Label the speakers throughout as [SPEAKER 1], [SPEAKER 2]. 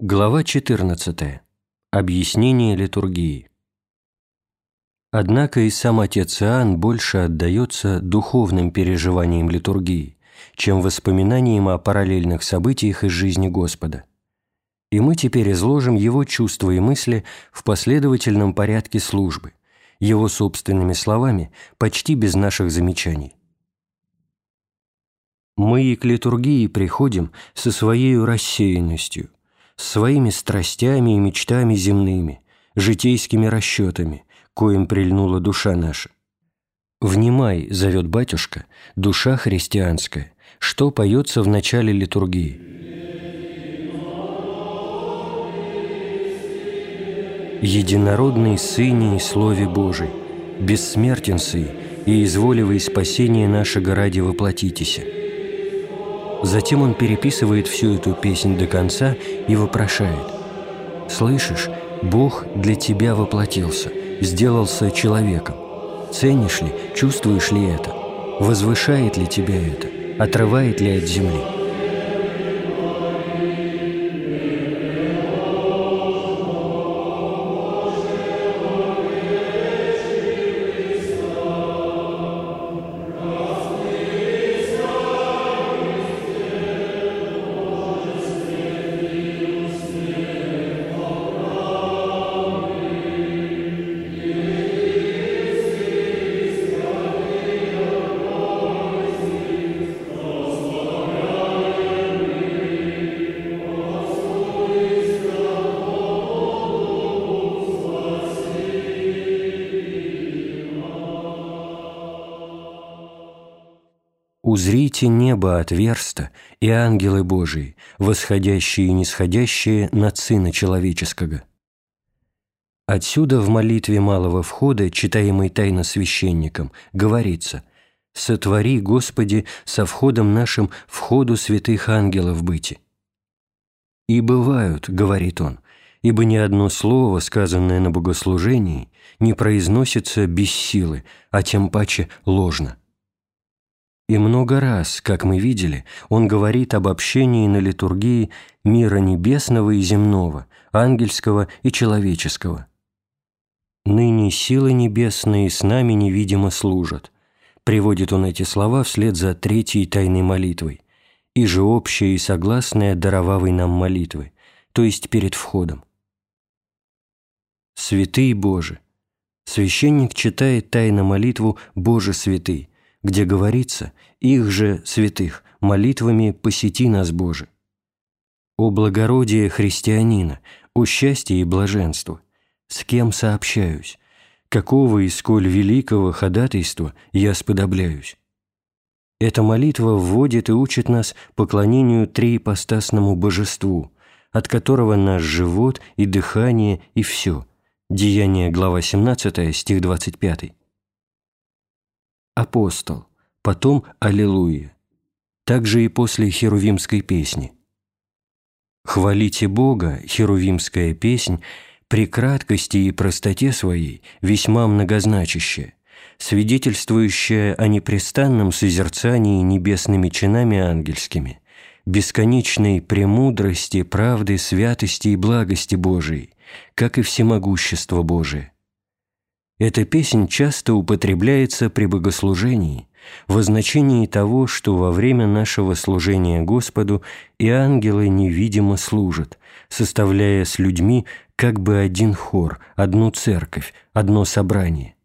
[SPEAKER 1] Глава 14. Объяснение литургии. Однако и сам отец Иоанн больше отдается духовным переживаниям литургии, чем воспоминаниям о параллельных событиях из жизни Господа. И мы теперь изложим его чувства и мысли в последовательном порядке службы, его собственными словами, почти без наших замечаний. Мы и к литургии приходим со своей рассеянностью, своими страстями и мечтами земными, житейскими расчетами, коим прильнула душа наша. «Внимай», — зовет батюшка, — «душа христианская», что поется в начале литургии. «Единородный Сыне и Слове Божий, бессмертен Сы, и изволивай спасение нашего ради воплотитеся». Затем он переписывает всю эту песнь до конца и вопрошает. «Слышишь, Бог для тебя воплотился, сделался человеком. Ценишь ли, чувствуешь ли это? Возвышает ли тебя это? Отрывает ли от земли?» «Узрите небо отверсто, и ангелы Божии, восходящие и нисходящие над Сына Человеческого». Отсюда в молитве малого входа, читаемой тайно священником, говорится «Сотвори, Господи, со входом нашим входу святых ангелов быти». «И бывают, — говорит он, — ибо ни одно слово, сказанное на богослужении, не произносится без силы, а тем паче ложно». И много раз, как мы видели, он говорит об общении на литургии мира небесного и земного, ангельского и человеческого. «Ныне силы небесные с нами невидимо служат», приводит он эти слова вслед за третьей тайной молитвой, и же общая и согласная даровавой нам молитвы, то есть перед входом. «Святый Боже!» Священник читает тайно молитву «Боже святый», где говорится «Их же, святых, молитвами посети нас, Боже». «О благородие христианина, о счастье и блаженство, с кем сообщаюсь, какого и сколь великого ходатайства я сподобляюсь». Эта молитва вводит и учит нас поклонению триипостасному божеству, от которого наш живот и дыхание и все. Деяние, глава 17, стих 25 апостол, потом аллилуйя. Также и после херувимской песни. «Хвалите Бога» херувимская песнь при краткости и простоте своей весьма многозначащая, свидетельствующая о непрестанном созерцании небесными чинами ангельскими, бесконечной премудрости, правды, святости и благости Божией, как и всемогущество Божие. Эта песнь часто употребляется при богослужении, в значении того, что во время нашего служения Господу и ангелы невидимо служат, составляя с людьми как бы один хор, одну церковь, одно собрание.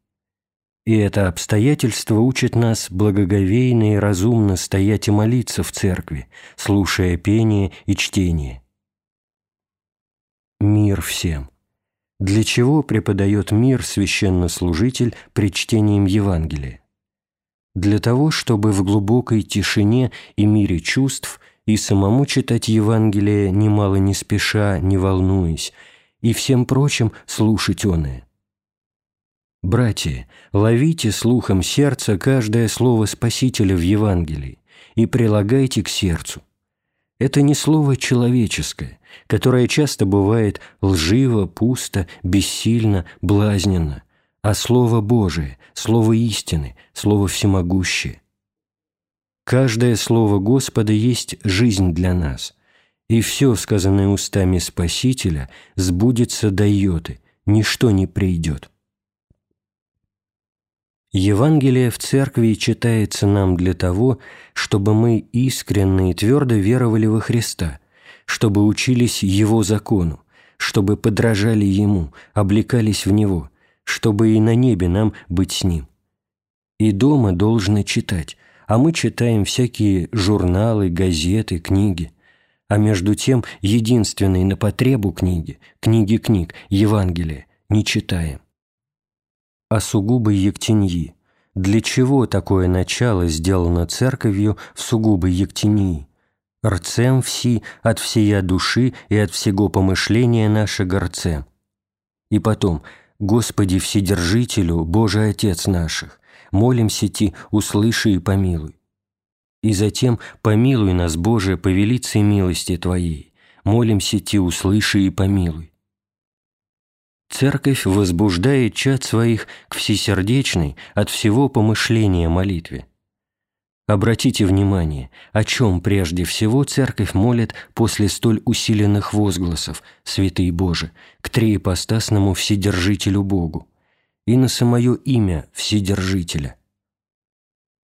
[SPEAKER 1] И это обстоятельство учит нас благоговейно и разумно стоять и молиться в церкви, слушая пение и чтение. Мир всем! Для чего преподает мир священнослужитель при чтении Евангелия? Для того, чтобы в глубокой тишине и мире чувств и самому читать Евангелие немало не спеша, не волнуясь, и всем прочим слушать оное. Братья, ловите слухом сердца каждое слово Спасителя в Евангелии и прилагайте к сердцу. Это не слово человеческое, которое часто бывает лживо, пусто, бессильно, блазненно, а Слово Божие, Слово истины, Слово всемогущее. Каждое Слово Господа есть жизнь для нас, и все, сказанное устами Спасителя, сбудется до йоты, ничто не придет. Евангелие в церкви читается нам для того, чтобы мы искренне и твердо веровали во Христа, чтобы учились Его закону, чтобы подражали Ему, облекались в Него, чтобы и на небе нам быть с Ним. И дома должны читать, а мы читаем всякие журналы, газеты, книги. А между тем единственной на потребу книги, книги книг, Евангелие, не читаем о сугубой Ектеньи. Для чего такое начало сделано церковью в сугубой Ектении? Рцем вси от всея души и от всего помышления нашего рцем. И потом, Господи Вседержителю, Божий Отец наших, молимся Ти, услыши и помилуй. И затем помилуй нас, Боже, по велице милости Твоей, молимся Ти, услыши и помилуй. Церковь возбуждает чад своих к всесердечной от всего помышления молитве. Обратите внимание, о чем прежде всего Церковь молит после столь усиленных возгласов «Святый Боже» к триепостасному Вседержителю Богу и на самое имя Вседержителя.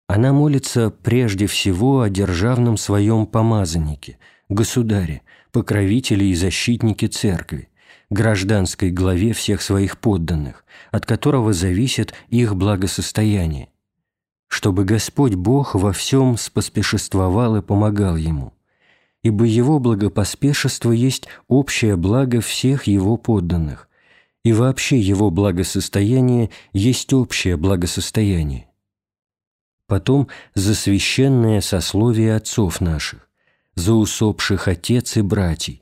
[SPEAKER 1] Она молится прежде всего о державном своем помазаннике, государе, покровителе и защитнике Церкви, гражданской главе всех своих подданных, от которого зависит их благосостояние, чтобы Господь Бог во всем споспешествовал и помогал ему, ибо Его благопоспешество есть общее благо всех Его подданных, и вообще Его благосостояние есть общее благосостояние. Потом за священное сословие отцов наших, за усопших отец и братьев,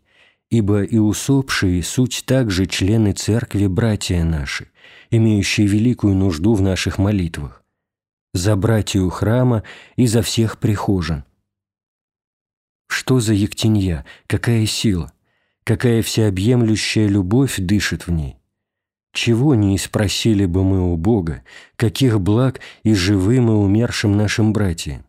[SPEAKER 1] ибо и усопшие суть также члены церкви братья наши, имеющие великую нужду в наших молитвах, за братью храма и за всех прихожан. Что за ектенья, какая сила, какая всеобъемлющая любовь дышит в ней? Чего не спросили бы мы у Бога, каких благ и живым и умершим нашим братьям?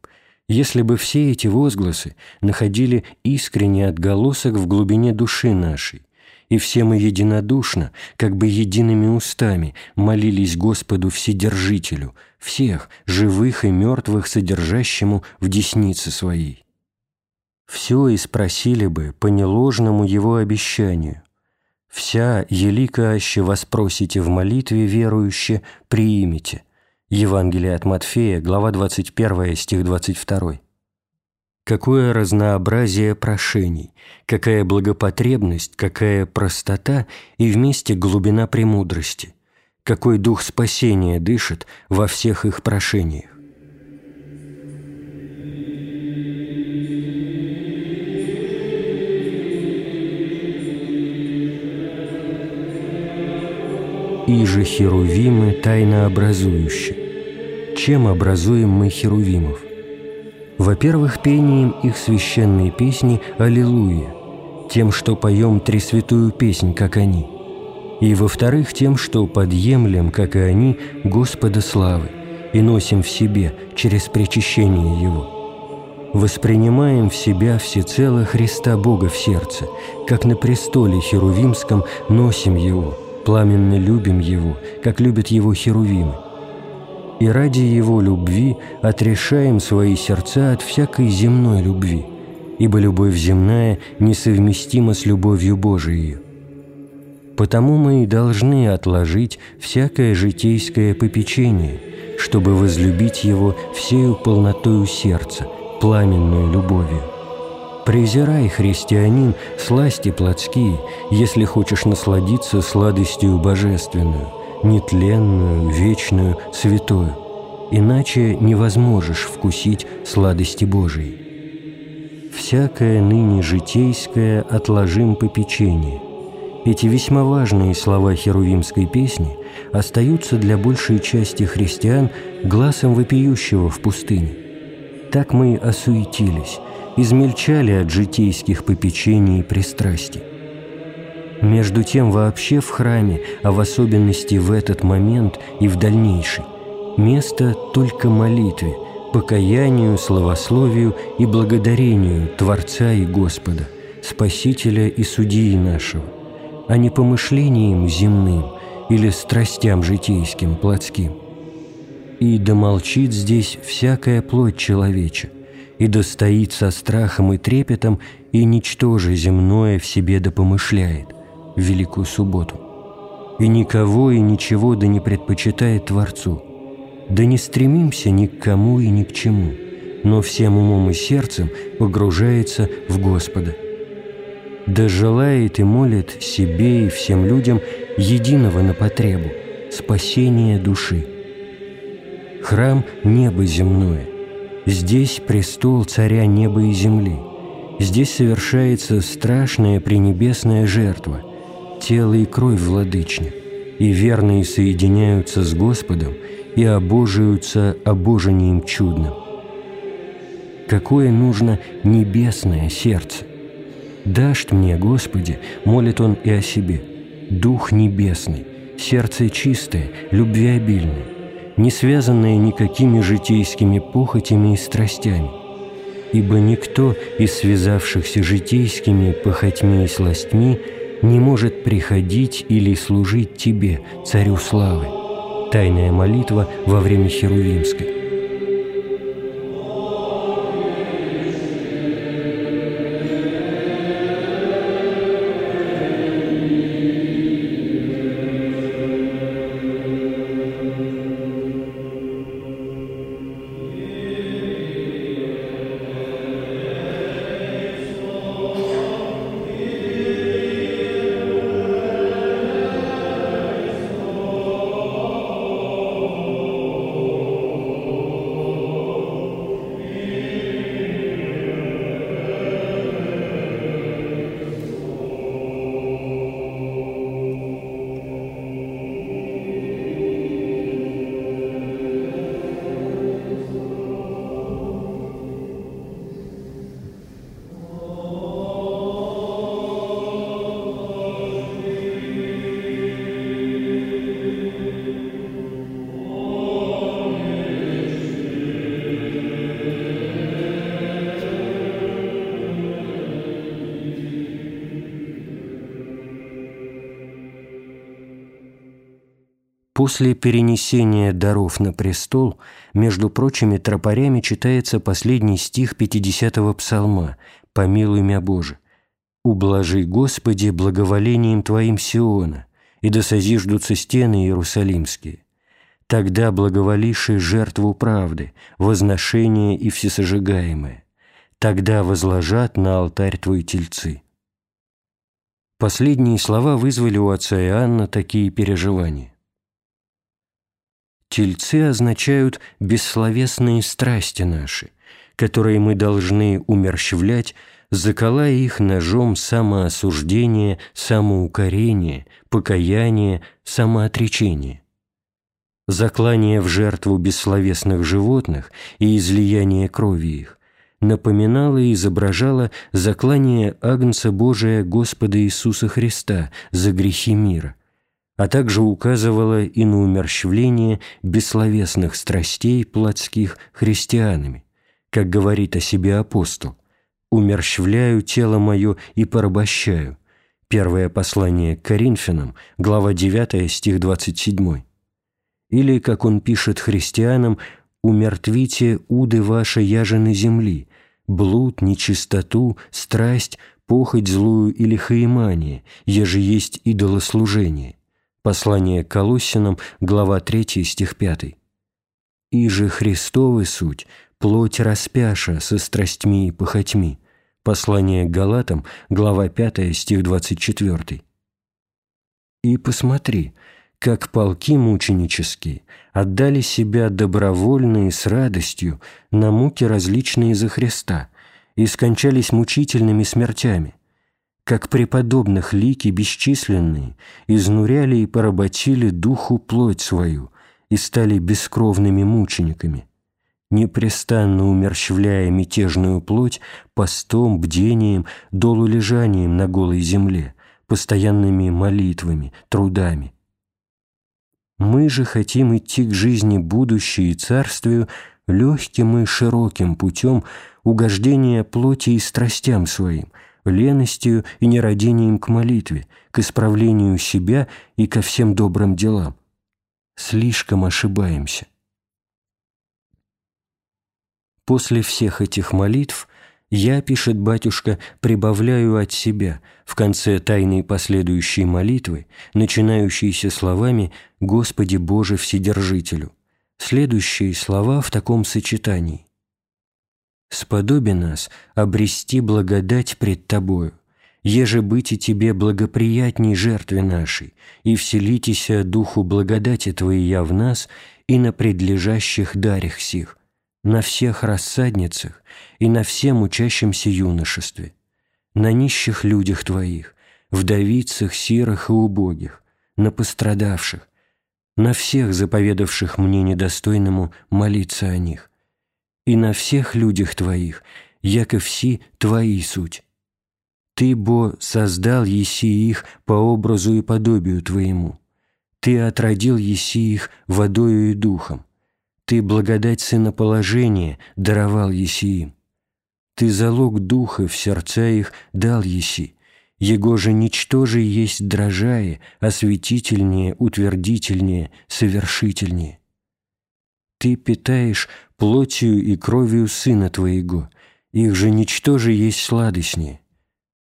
[SPEAKER 1] если бы все эти возгласы находили искренний отголосок в глубине души нашей, и все мы единодушно, как бы едиными устами, молились Господу Вседержителю, всех, живых и мертвых, содержащему в деснице своей. Все и спросили бы по неложному Его обещанию. «Вся, елика аще воспросите в молитве верующе, приимите» Евангелие от Матфея, глава 21, стих 22. Какое разнообразие прошений, какая благопотребность, какая простота и вместе глубина премудрости, какой дух спасения дышит во всех их прошениях. И же херувимы тайнообразующие чем образуем мы херувимов? Во-первых, пением их священные песни «Аллилуйя», тем, что поем тресвятую песнь, как они. И, во-вторых, тем, что подъемлем, как и они, Господа славы и носим в себе через причащение Его. Воспринимаем в себя всецело Христа Бога в сердце, как на престоле херувимском носим Его, пламенно любим Его, как любят Его херувимы и ради Его любви отрешаем свои сердца от всякой земной любви, ибо любовь земная несовместима с любовью Божией. Потому мы и должны отложить всякое житейское попечение, чтобы возлюбить Его всею полнотою сердца, пламенную любовью. Презирай, христианин, сласти плотские, если хочешь насладиться сладостью божественную – нетленную, вечную, святую, иначе не возможешь вкусить сладости Божией. «Всякое ныне житейское отложим попечение». Эти весьма важные слова херувимской песни остаются для большей части христиан глазом вопиющего в пустыне. Так мы осуетились, измельчали от житейских попечений и пристрастий. Между тем вообще в храме, а в особенности в этот момент и в дальнейший, место только молитве, покаянию, славословию и благодарению Творца и Господа, Спасителя и Судьи нашего, а не помышлениям земным или страстям житейским, плотским. И да молчит здесь всякая плоть человеча, и да стоит со страхом и трепетом, и ничтоже земное в себе да помышляет в Великую Субботу. И никого и ничего да не предпочитает Творцу, да не стремимся ни к кому и ни к чему, но всем умом и сердцем погружается в Господа. Да желает и молит себе и всем людям единого на потребу, спасения души. Храм – небо земное. Здесь престол царя неба и земли. Здесь совершается страшная пренебесная жертва, тело и кровь владычня, и верные соединяются с Господом и обожаются обожением чудным. Какое нужно небесное сердце! «Дашь мне, Господи!» – молит он и о себе. «Дух небесный, сердце чистое, любвеобильное, не связанное никакими житейскими похотями и страстями. Ибо никто из связавшихся житейскими похотьми и сластьми не может приходить или служить Тебе, Царю Славы». Тайная молитва во время Херувимской. После перенесения даров на престол, между прочими тропарями читается последний стих 50-го псалма «Помилуй мя Боже». «Ублажи, Господи, благоволением Твоим Сиона, и да созиждутся стены Иерусалимские. Тогда благоволиши жертву правды, возношение и всесожигаемое. Тогда возложат на алтарь Твои тельцы». Последние слова вызвали у отца Иоанна такие переживания. Тельцы означают бессловесные страсти наши, которые мы должны умерщвлять, заколая их ножом самоосуждения, самоукорения, покаяния, самоотречения. Заклание в жертву бессловесных животных и излияние крови их напоминало и изображало заклание Агнца Божия Господа Иисуса Христа за грехи мира – а также указывала и на умерщвление бессловесных страстей плотских христианами, как говорит о себе апостол «умерщвляю тело мое и порабощаю» Первое послание к Коринфянам, глава 9, стих 27. Или, как он пишет христианам, «умертвите уды ваши яже на земли, блуд, нечистоту, страсть, похоть злую или хаимание, еже есть идолослужение». Послание к Колоссянам, глава 3, стих 5. «И же Христовы суть, плоть распяша со страстьми и похотьми». Послание к Галатам, глава 5, стих 24. «И посмотри, как полки мученические отдали себя добровольно и с радостью на муки различные за Христа и скончались мучительными смертями» как преподобных лики бесчисленные, изнуряли и поработили духу плоть свою и стали бескровными мучениками, непрестанно умерщвляя мятежную плоть постом, бдением, долулежанием на голой земле, постоянными молитвами, трудами. Мы же хотим идти к жизни будущей и царствию легким и широким путем угождения плоти и страстям своим – леностью и нерадением к молитве, к исправлению себя и ко всем добрым делам. Слишком ошибаемся. После всех этих молитв я, пишет батюшка, прибавляю от себя в конце тайной последующей молитвы, начинающейся словами «Господи Боже Вседержителю». Следующие слова в таком сочетании. «Сподоби нас обрести благодать пред Тобою, еже быть и Тебе благоприятней жертве нашей, и вселитеся Духу благодати Твоей в нас и на предлежащих дарях сих, на всех рассадницах и на всем учащемся юношестве, на нищих людях Твоих, вдовицах, сирых и убогих, на пострадавших, на всех заповедавших мне недостойному молиться о них, и на всех людях Твоих, яко все Твои суть. Ты, Бо, создал еси их по образу и подобию Твоему. Ты отродил еси их водою и духом. Ты благодать сыноположения даровал еси им. Ты залог духа в сердца их дал еси. Его же ничтоже есть дрожае, осветительнее, утвердительнее, совершительнее. Ты питаешь плотью и кровью Сына Твоего, их же ничтоже есть сладостнее.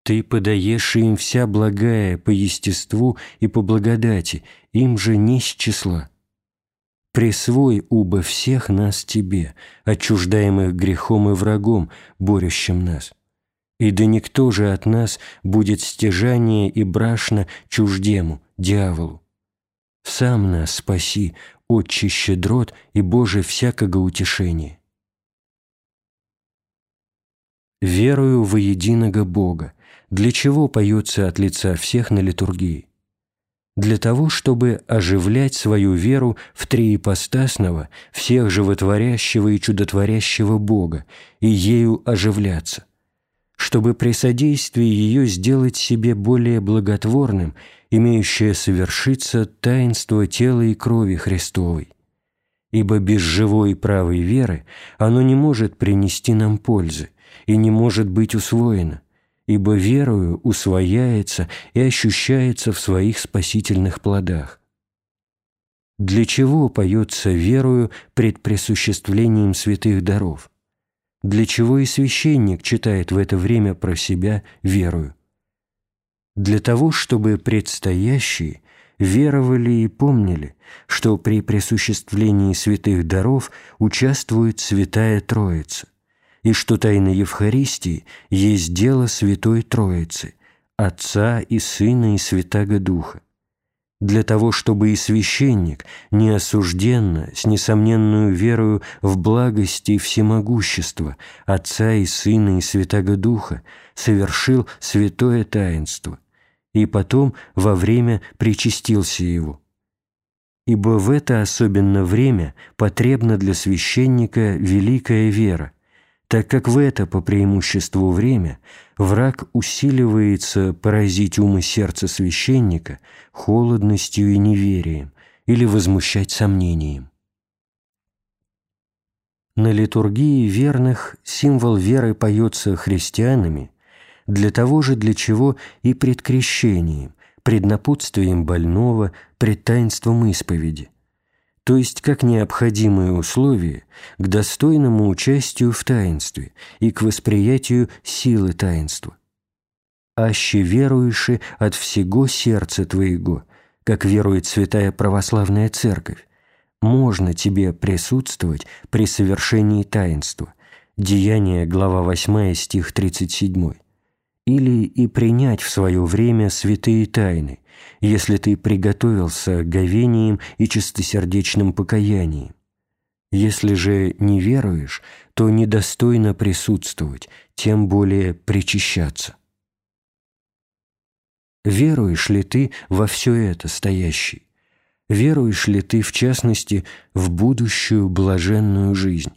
[SPEAKER 1] Ты подаешь им вся благая по естеству и по благодати, им же не с числа. Присвой, убо всех нас Тебе, отчуждаемых грехом и врагом, борющим нас. И да никто же от нас будет стяжание и брашно чуждему, дьяволу. Сам нас спаси, Отче щедрот и Боже всякого утешения. Верую во единого Бога, для чего поется от лица всех на литургии? для того, чтобы оживлять свою веру в триипостасного, всех животворящего и чудотворящего Бога, и ею оживляться, чтобы при содействии ее сделать себе более благотворным, имеющее совершиться таинство тела и крови Христовой. Ибо без живой и правой веры оно не может принести нам пользы и не может быть усвоено – ибо верою усвояется и ощущается в своих спасительных плодах. Для чего поется верою пред присуществлением святых даров? Для чего и священник читает в это время про себя верою? Для того, чтобы предстоящие веровали и помнили, что при присуществлении святых даров участвует Святая Троица, и что тайна Евхаристии есть дело Святой Троицы, Отца и Сына и Святаго Духа, для того, чтобы и священник неосужденно, с несомненную верою в благости и всемогущество Отца и Сына и Святаго Духа совершил святое таинство, и потом во время причастился его. Ибо в это особенно время потребна для священника великая вера – так как в это по преимуществу время враг усиливается поразить ум и сердце священника холодностью и неверием или возмущать сомнением. На литургии верных символ веры поется христианами для того же, для чего и пред крещением, пред напутствием больного, пред таинством исповеди – то есть как необходимое условие к достойному участию в таинстве и к восприятию силы таинства. «Аще веруешь от всего сердца твоего», как верует Святая Православная Церковь, можно тебе присутствовать при совершении таинства. Деяние, глава 8, стих 37 или и принять в свое время святые тайны, если ты приготовился говением и чистосердечным покаянием. Если же не веруешь, то недостойно присутствовать, тем более причащаться. Веруешь ли ты во все это, стоящий? Веруешь ли ты, в частности, в будущую блаженную жизнь?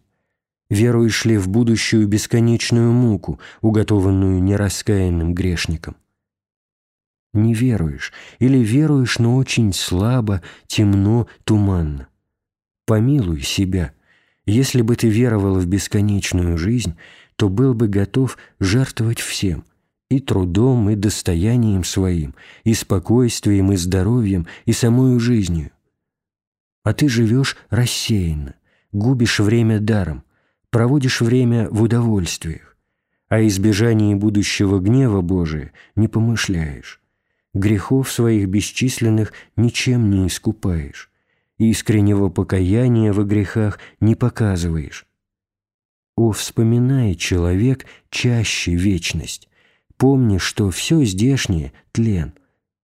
[SPEAKER 1] Веруешь ли в будущую бесконечную муку, уготованную нераскаянным грешникам? Не веруешь или веруешь, но очень слабо, темно, туманно. Помилуй себя. Если бы ты веровал в бесконечную жизнь, то был бы готов жертвовать всем и трудом, и достоянием своим, и спокойствием, и здоровьем, и самою жизнью. А ты живешь рассеянно, губишь время даром, проводишь время в удовольствиях, а избежании будущего гнева Божия не помышляешь, грехов своих бесчисленных ничем не искупаешь, искреннего покаяния во грехах не показываешь. О, вспоминай, человек, чаще вечность, Помни, что все здешнее – тлен,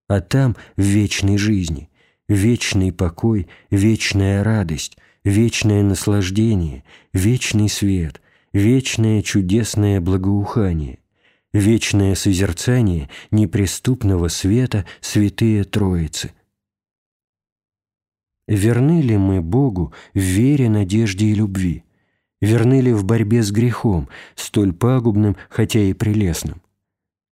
[SPEAKER 1] а там – в вечной жизни, вечный покой, вечная радость, вечное наслаждение, вечный свет, вечное чудесное благоухание, вечное созерцание неприступного света святые Троицы. Верны ли мы Богу в вере, надежде и любви? Верны ли в борьбе с грехом, столь пагубным, хотя и прелестным?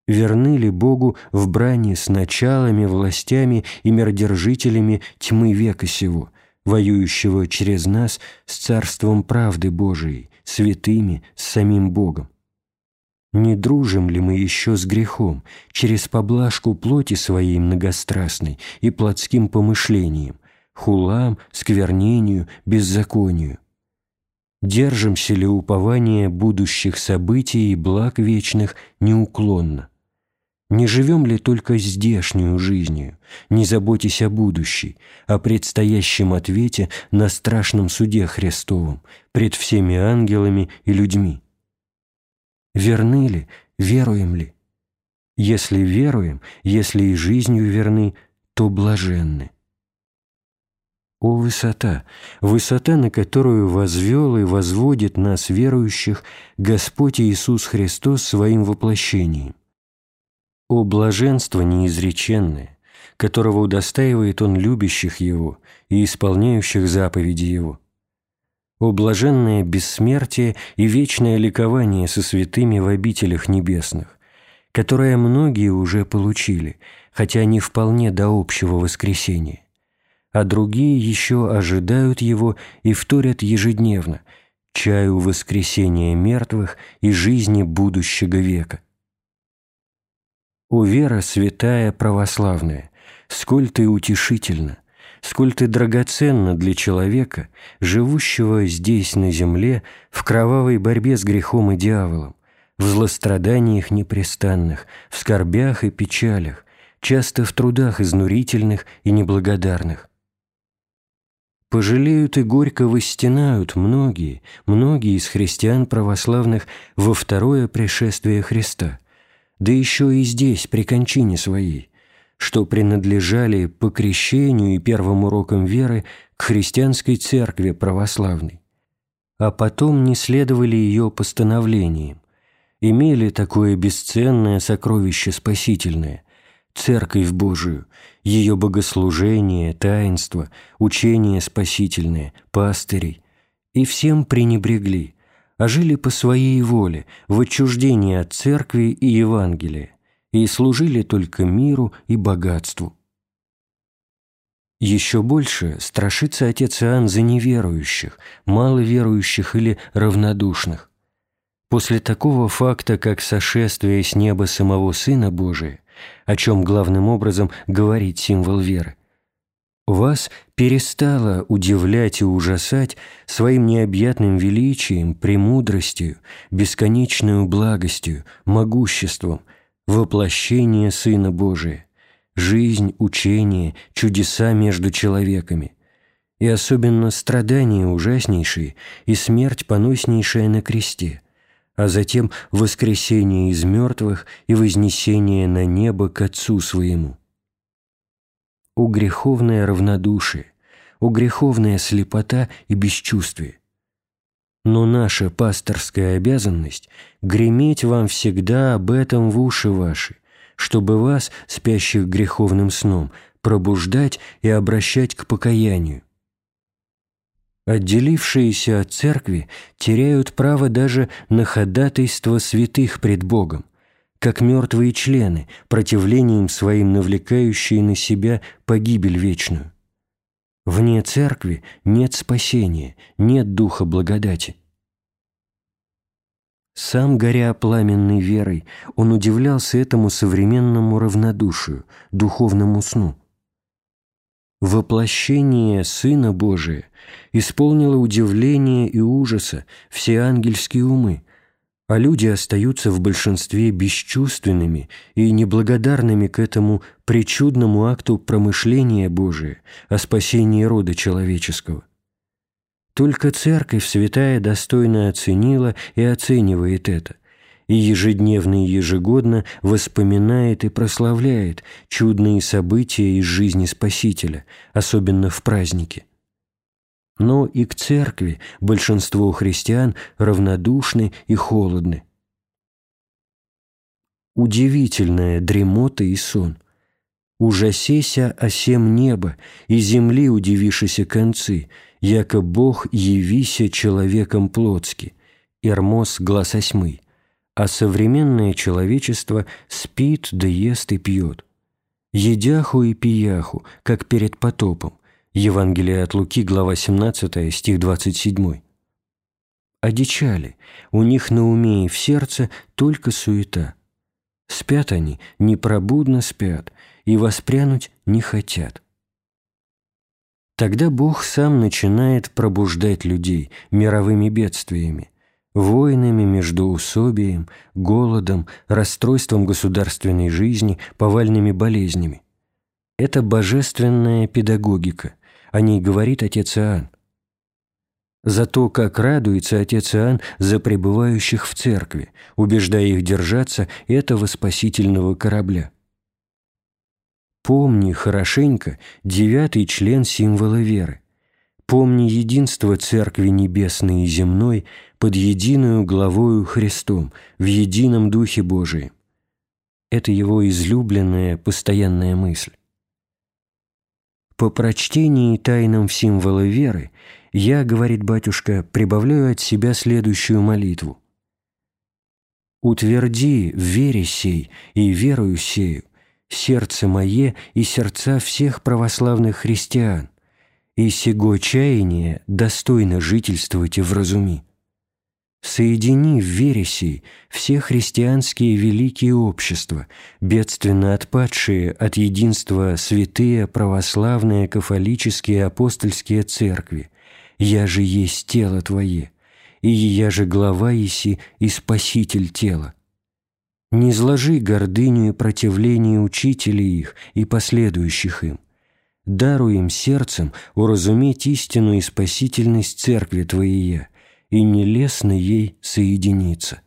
[SPEAKER 1] верны ли Богу в брани с началами, властями и миродержителями тьмы века сего, воюющего через нас с царством правды Божией, святыми, с самим Богом? Не дружим ли мы еще с грехом через поблажку плоти своей многострастной и плотским помышлением, хулам, сквернению, беззаконию? Держимся ли упования будущих событий и благ вечных неуклонно? Не живем ли только здешнюю жизнью, не заботясь о будущей, о предстоящем ответе на страшном суде Христовом пред всеми ангелами и людьми? Верны ли, веруем ли? Если веруем, если и жизнью верны, то блаженны. О высота, высота, на которую возвел и возводит нас, верующих, Господь Иисус Христос своим воплощением – о блаженство неизреченное, которого удостаивает Он любящих Его и исполняющих заповеди Его. О блаженное бессмертие и вечное ликование со святыми в обителях небесных, которое многие уже получили, хотя не вполне до общего воскресения, а другие еще ожидают Его и вторят ежедневно, чаю воскресения мертвых и жизни будущего века. О, вера святая православная, сколь ты утешительна, сколь ты драгоценна для человека, живущего здесь на земле в кровавой борьбе с грехом и дьяволом, в злостраданиях непрестанных, в скорбях и печалях, часто в трудах изнурительных и неблагодарных. Пожалеют и горько выстенают многие, многие из христиан православных во второе пришествие Христа – да еще и здесь, при кончине своей, что принадлежали по крещению и первым урокам веры к христианской церкви православной, а потом не следовали ее постановлениям, имели такое бесценное сокровище спасительное, Церковь Божию, ее богослужение, таинство, учение спасительное, пастырей, и всем пренебрегли – а жили по своей воле, в отчуждении от церкви и Евангелия, и служили только миру и богатству. Еще больше страшится отец Иоанн за неверующих, маловерующих или равнодушных. После такого факта, как сошествие с неба самого Сына Божия, о чем главным образом говорит символ веры, вас перестало удивлять и ужасать своим необъятным величием, премудростью, бесконечную благостью, могуществом, воплощение Сына Божия, жизнь, учение, чудеса между человеками, и особенно страдания ужаснейшие и смерть поноснейшая на кресте, а затем воскресение из мертвых и вознесение на небо к Отцу Своему о греховное равнодушие, о греховная слепота и бесчувствие. Но наша пасторская обязанность — греметь вам всегда об этом в уши ваши, чтобы вас, спящих греховным сном, пробуждать и обращать к покаянию. Отделившиеся от церкви теряют право даже на ходатайство святых пред Богом, как мертвые члены, противлением своим навлекающие на себя погибель вечную. Вне церкви нет спасения, нет духа благодати. Сам, горя пламенной верой, он удивлялся этому современному равнодушию, духовному сну. Воплощение Сына Божия исполнило удивление и ужаса все ангельские умы, а люди остаются в большинстве бесчувственными и неблагодарными к этому причудному акту промышления Божия о спасении рода человеческого. Только Церковь Святая достойно оценила и оценивает это, и ежедневно и ежегодно воспоминает и прославляет чудные события из жизни Спасителя, особенно в праздники. Но и к Церкви большинство христиан равнодушны и холодны. Удивительная дремота и сон – ужасеся осем неба, и земли удивишися концы, яко Бог явися человеком плотски. Ирмос глаз осьмый. А современное человечество спит, да ест и пьет. Едяху и пияху, как перед потопом. Евангелие от Луки, глава 17, стих 27. Одичали, у них на уме и в сердце только суета. Спят они, непробудно спят, и воспрянуть не хотят. Тогда Бог сам начинает пробуждать людей мировыми бедствиями, войнами, междоусобием, голодом, расстройством государственной жизни, повальными болезнями. Это божественная педагогика, о ней говорит отец Иоанн. Зато как радуется отец Иоанн за пребывающих в церкви, убеждая их держаться этого спасительного корабля. Помни хорошенько девятый член символа веры. Помни единство Церкви Небесной и Земной под единую главою Христом, в едином Духе Божием. Это его излюбленная постоянная мысль. По прочтении тайнам символа веры я, говорит батюшка, прибавляю от себя следующую молитву. «Утверди в вере сей и верою сею, сердце мое и сердца всех православных христиан, и сего чаяния достойно жительствовать и вразуми. Соедини в вере сей все христианские великие общества, бедственно отпадшие от единства святые православные кафолические апостольские церкви, я же есть тело Твое, и я же глава еси и спаситель тела. Не зложи гордыню и противление учителей их и последующих им. Даруй им сердцем уразуметь истину и спасительность Церкви Твоей, и нелестно ей соединиться.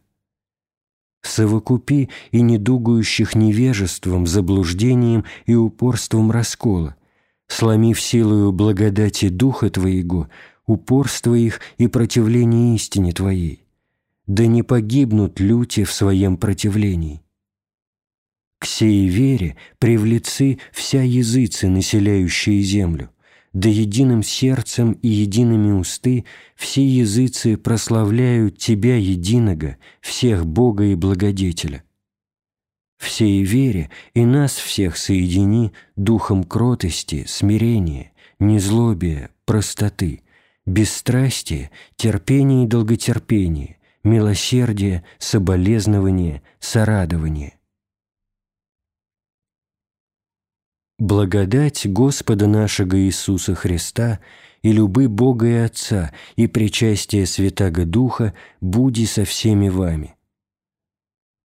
[SPEAKER 1] Совокупи и недугующих невежеством, заблуждением и упорством раскола, сломив силою благодати Духа Твоего, упорство их и противление истине Твоей да не погибнут люди в своем противлении. К сей вере привлецы вся языцы, населяющие землю, да единым сердцем и едиными усты все языцы прославляют Тебя, единого, всех Бога и Благодетеля. Всей вере и нас всех соедини духом кротости, смирения, незлобия, простоты, бесстрастия, терпения и долготерпения, милосердие, соболезнование, сорадование. Благодать Господа нашего Иисуса Христа и любы Бога и Отца и причастие Святаго Духа буди со всеми вами.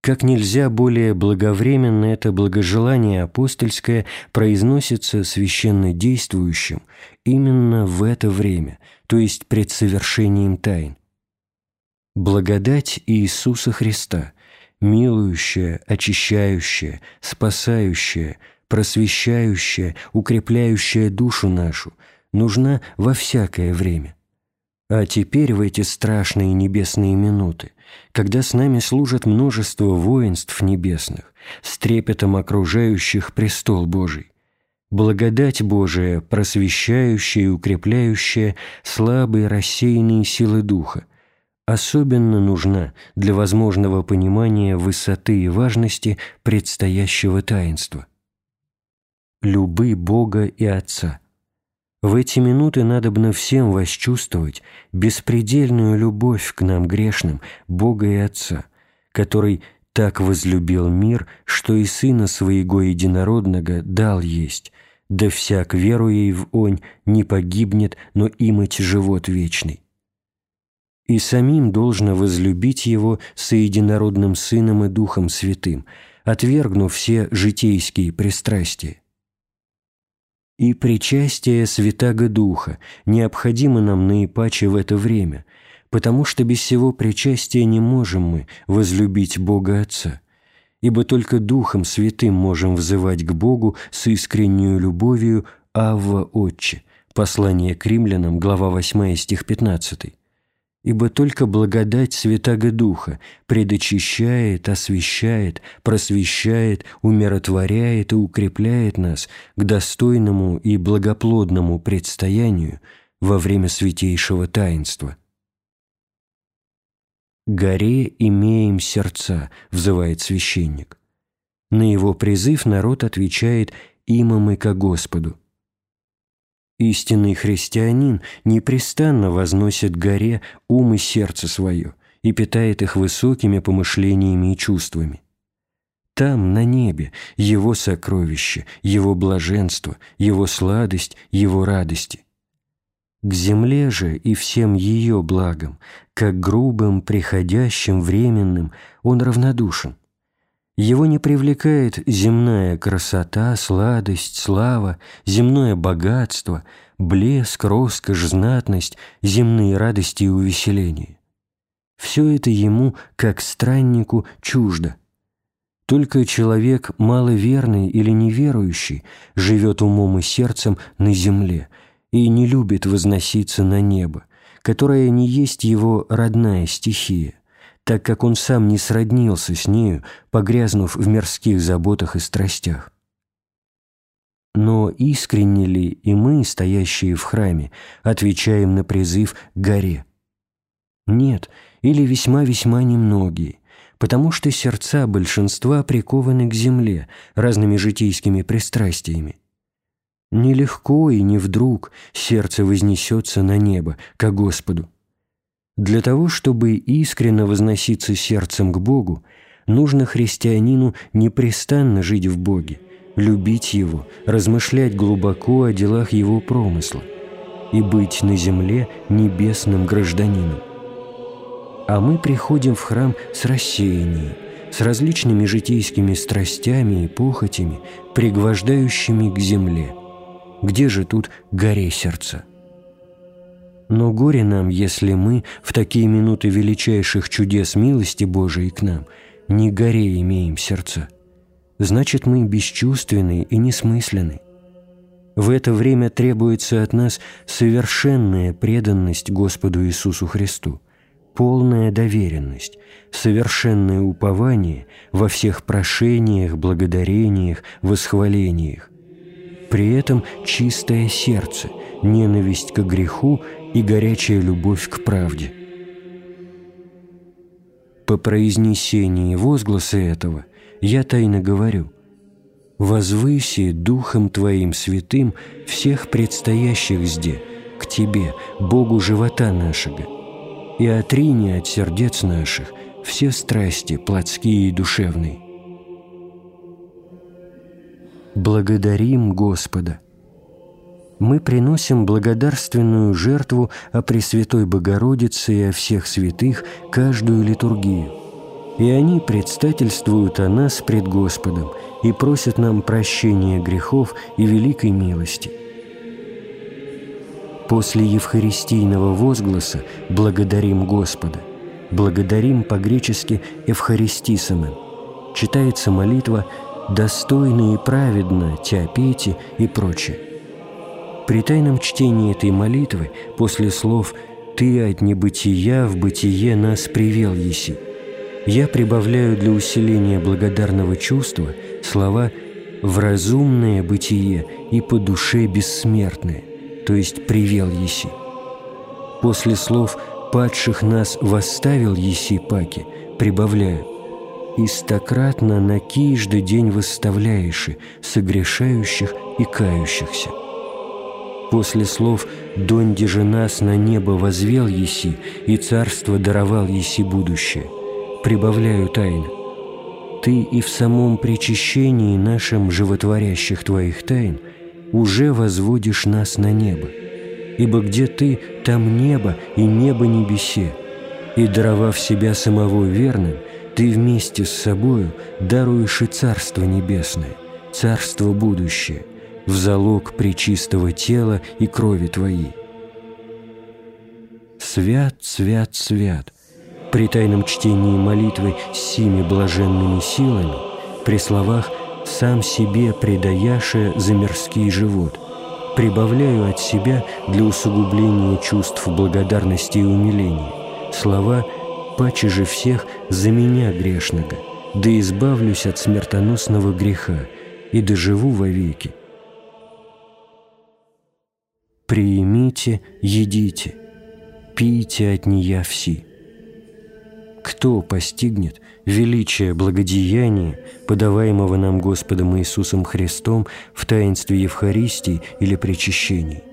[SPEAKER 1] Как нельзя более благовременно это благожелание апостольское произносится священно действующим именно в это время, то есть пред совершением тайн. Благодать Иисуса Христа, милующая, очищающая, спасающая, просвещающая, укрепляющая душу нашу, нужна во всякое время. А теперь в эти страшные небесные минуты, когда с нами служат множество воинств небесных, с трепетом окружающих престол Божий, благодать Божия, просвещающая и укрепляющая слабые рассеянные силы Духа – особенно нужна для возможного понимания высоты и важности предстоящего таинства. Любы Бога и Отца. В эти минуты надобно всем восчувствовать беспредельную любовь к нам грешным Бога и Отца, который так возлюбил мир, что и Сына Своего Единородного дал есть, да всяк веруя в Онь не погибнет, но имать живот вечный. И самим должно возлюбить Его со Единородным Сыном и Духом Святым, отвергнув все житейские пристрастия и причастие Святаго Духа необходимо нам наипаче в это время, потому что без всего причастия не можем мы возлюбить Бога Отца, ибо только Духом Святым можем взывать к Богу с искреннюю любовью Авва Отче. Послание к римлянам, глава 8, стих 15 ибо только благодать Святаго Духа предочищает, освещает, просвещает, умиротворяет и укрепляет нас к достойному и благоплодному предстоянию во время святейшего таинства. «Горе имеем сердца», — взывает священник. На его призыв народ отвечает «Има ко Господу». Истинный христианин непрестанно возносит горе ум и сердце свое и питает их высокими помышлениями и чувствами. Там, на небе, его сокровище, его блаженство, его сладость, его радости. К земле же и всем ее благам, как грубым, приходящим, временным, он равнодушен – его не привлекает земная красота, сладость, слава, земное богатство, блеск, роскошь, знатность, земные радости и увеселения. Все это ему, как страннику, чуждо. Только человек маловерный или неверующий живет умом и сердцем на земле и не любит возноситься на небо, которое не есть его родная стихия так как он сам не сроднился с нею, погрязнув в мирских заботах и страстях. Но искренне ли и мы, стоящие в храме, отвечаем на призыв к горе? Нет, или весьма-весьма немногие, потому что сердца большинства прикованы к земле разными житейскими пристрастиями. Нелегко и не вдруг сердце вознесется на небо, к Господу. Для того, чтобы искренно возноситься сердцем к Богу, нужно христианину непрестанно жить в Боге, любить Его, размышлять глубоко о делах Его промысла и быть на земле небесным гражданином. А мы приходим в храм с рассеянием, с различными житейскими страстями и похотями, пригвождающими к земле. Где же тут горе сердца? Но горе нам, если мы в такие минуты величайших чудес милости Божией к нам не горе имеем сердца. Значит, мы бесчувственны и несмысленны. В это время требуется от нас совершенная преданность Господу Иисусу Христу, полная доверенность, совершенное упование во всех прошениях, благодарениях, восхвалениях. При этом чистое сердце, ненависть к греху и горячая любовь к правде. По произнесении возгласа этого я тайно говорю «Возвыси Духом Твоим Святым всех предстоящих зде к Тебе, Богу живота нашего, и отрини от сердец наших все страсти плотские и душевные». Благодарим Господа – мы приносим благодарственную жертву о Пресвятой Богородице и о всех святых каждую литургию. И они предстательствуют о нас пред Господом и просят нам прощения грехов и великой милости. После евхаристийного возгласа «Благодарим Господа» «Благодарим» по-гречески «Евхаристисамен» читается молитва «Достойно и праведно, пейте» и прочее. При тайном чтении этой молитвы, после слов «Ты от небытия в бытие нас привел, еси», я прибавляю для усиления благодарного чувства слова «в разумное бытие и по душе бессмертное», то есть «привел еси». После слов «падших нас восставил еси паки» прибавляю «и на кижды день восставляешь, согрешающих и кающихся». После слов «Донде же нас на небо возвел еси, и царство даровал еси будущее» прибавляю тайны. Ты и в самом причащении нашим животворящих Твоих тайн уже возводишь нас на небо. Ибо где Ты, там небо и небо небесе, и, даровав себя самого верным, Ты вместе с собою даруешь и Царство Небесное, Царство Будущее, в залог пречистого тела и крови Твоей. Свят, свят, свят, при тайном чтении молитвы с сими блаженными силами, при словах «сам себе предаяше за мирский живот», прибавляю от себя для усугубления чувств благодарности и умиления слова «паче же всех за меня грешного, да избавлюсь от смертоносного греха и доживу вовеки». «Приимите, едите, пейте от нея все» кто постигнет величие благодеяния, подаваемого нам Господом Иисусом Христом в таинстве Евхаристии или причащении?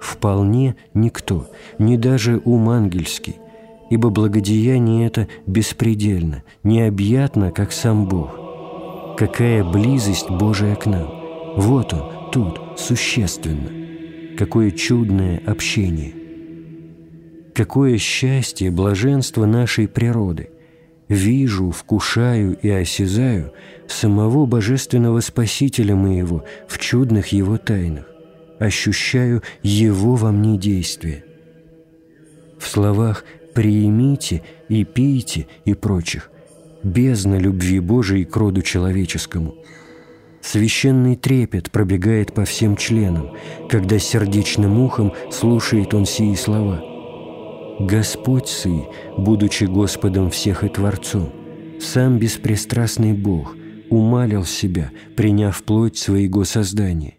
[SPEAKER 1] Вполне никто, не даже ум ангельский, ибо благодеяние это беспредельно, необъятно, как сам Бог. Какая близость Божия к нам! Вот он, тут, существенно. Какое чудное общение – Какое счастье, блаженство нашей природы! Вижу, вкушаю и осязаю самого Божественного Спасителя моего в чудных Его тайнах, ощущаю Его во мне действие. В словах «приимите» и «пейте» и прочих бездна любви Божией к роду человеческому. Священный трепет пробегает по всем членам, когда сердечным ухом слушает он сии слова – Господь Сы, будучи Господом всех и Творцом, сам беспристрастный Бог, умалил себя, приняв плоть своего создания.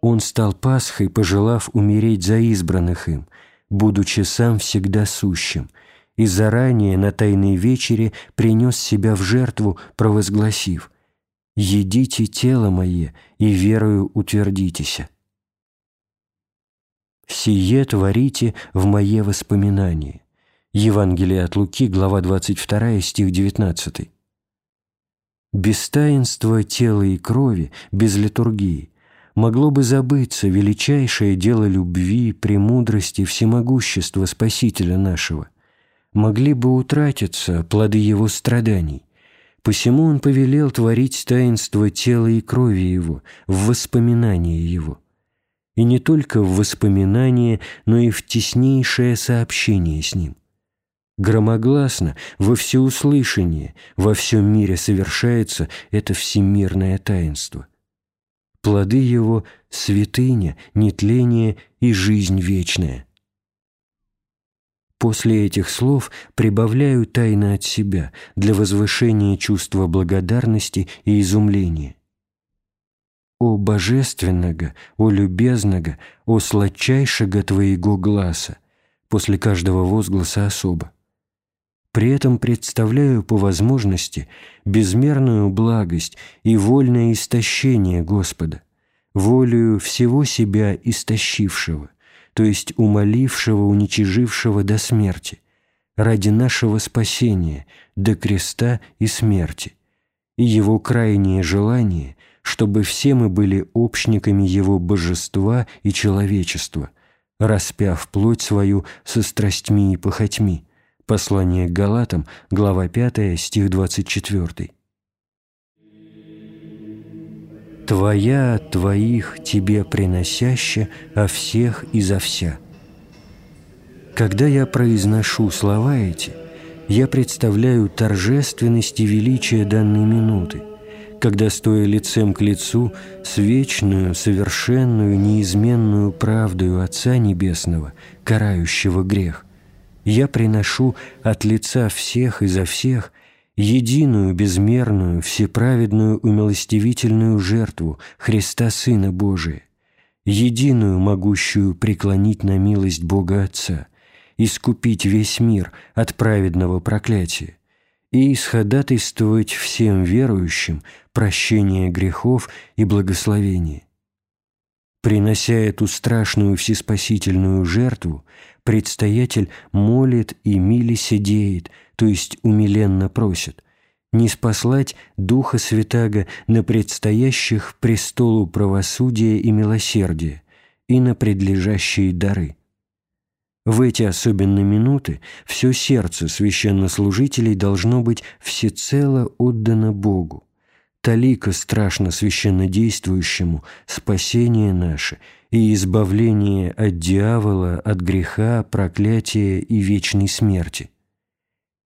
[SPEAKER 1] Он стал Пасхой, пожелав умереть за избранных им, будучи сам всегда сущим, и заранее на Тайной вечере принес себя в жертву, провозгласив «Едите тело мое и верою утвердитеся». «Сие творите в мое воспоминание». Евангелие от Луки, глава 22, стих 19. Без таинства тела и крови, без литургии, могло бы забыться величайшее дело любви, премудрости, всемогущества Спасителя нашего. Могли бы утратиться плоды Его страданий. Посему Он повелел творить таинство тела и крови Его, в воспоминании Его и не только в воспоминание, но и в теснейшее сообщение с Ним. Громогласно, во всеуслышание, во всем мире совершается это всемирное таинство. Плоды его — святыня, нетление и жизнь вечная. После этих слов прибавляю тайно от себя для возвышения чувства благодарности и изумления. «О божественного, о любезного, о сладчайшего Твоего гласа!» после каждого возгласа особо. При этом представляю по возможности безмерную благость и вольное истощение Господа, волею всего себя истощившего, то есть умолившего, уничижившего до смерти, ради нашего спасения, до креста и смерти, и его крайнее желание – чтобы все мы были общниками Его божества и человечества, распяв плоть свою со страстьми и похотьми. Послание к Галатам, глава 5, стих 24. «Твоя Твоих Тебе приносяща, а всех и за вся». Когда я произношу слова эти, я представляю торжественность и величие данной минуты – когда, стоя лицем к лицу, с вечную, совершенную, неизменную правдою Отца Небесного, карающего грех, я приношу от лица всех и за всех единую, безмерную, всеправедную, умилостивительную жертву Христа Сына Божия, единую, могущую преклонить на милость Бога Отца, искупить весь мир от праведного проклятия, и исходатайствовать всем верующим прощение грехов и благословение. Принося эту страшную всеспасительную жертву, предстоятель молит и миле сидеет, то есть умиленно просит, не спаслать Духа Святаго на предстоящих престолу правосудия и милосердия и на предлежащие дары. В эти особенные минуты все сердце священнослужителей должно быть всецело отдано Богу. Талика страшно священнодействующему спасение наше и избавление от дьявола, от греха, проклятия и вечной смерти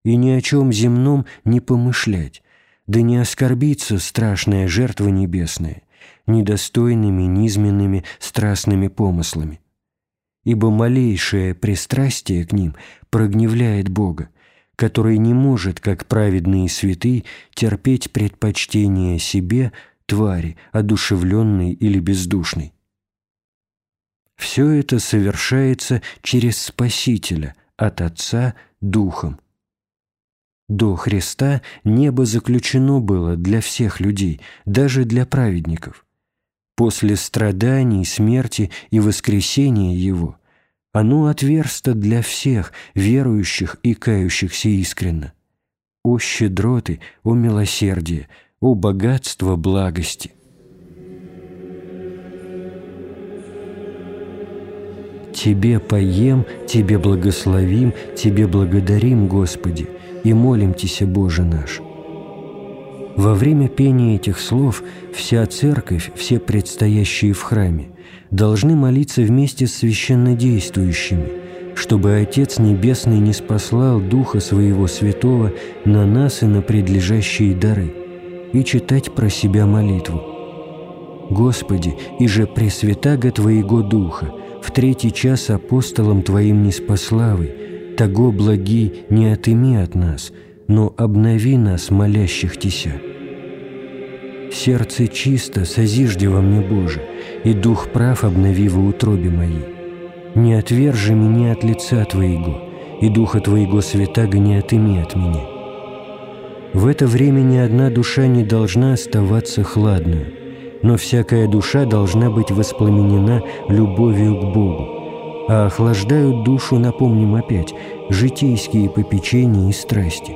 [SPEAKER 1] и ни о чем земном не помышлять, да не оскорбиться страшная жертва небесная недостойными низменными страстными помыслами. Ибо малейшее пристрастие к ним прогневляет Бога, который не может, как праведный и святый, терпеть предпочтение себе твари, одушевленной или бездушной. Все это совершается через Спасителя, от Отца Духом. До Христа небо заключено было для всех людей, даже для праведников. После страданий, смерти и воскресения Его оно отверсто для всех верующих и кающихся искренно. О щедроты, о милосердие, о богатство благости! Тебе поем, Тебе благословим, Тебе благодарим, Господи, и молим Тися, Боже наш». Во время пения этих слов вся церковь, все предстоящие в храме, должны молиться вместе с священнодействующими, чтобы Отец Небесный не спаслал Духа Своего Святого на нас и на предлежащие дары, и читать про себя молитву. «Господи, и же пресвятаго Твоего Духа, в третий час апостолом Твоим не спаславый, того благи не отыми от нас, но обнови нас, молящих Тися. Сердце чисто, созижди во мне, Боже, и дух прав обнови во утробе моей. Не отвержи меня от лица Твоего, и Духа Твоего Святаго не отыми от меня. В это время ни одна душа не должна оставаться хладную, но всякая душа должна быть воспламенена любовью к Богу, а охлаждают душу, напомним опять, житейские попечения и страсти.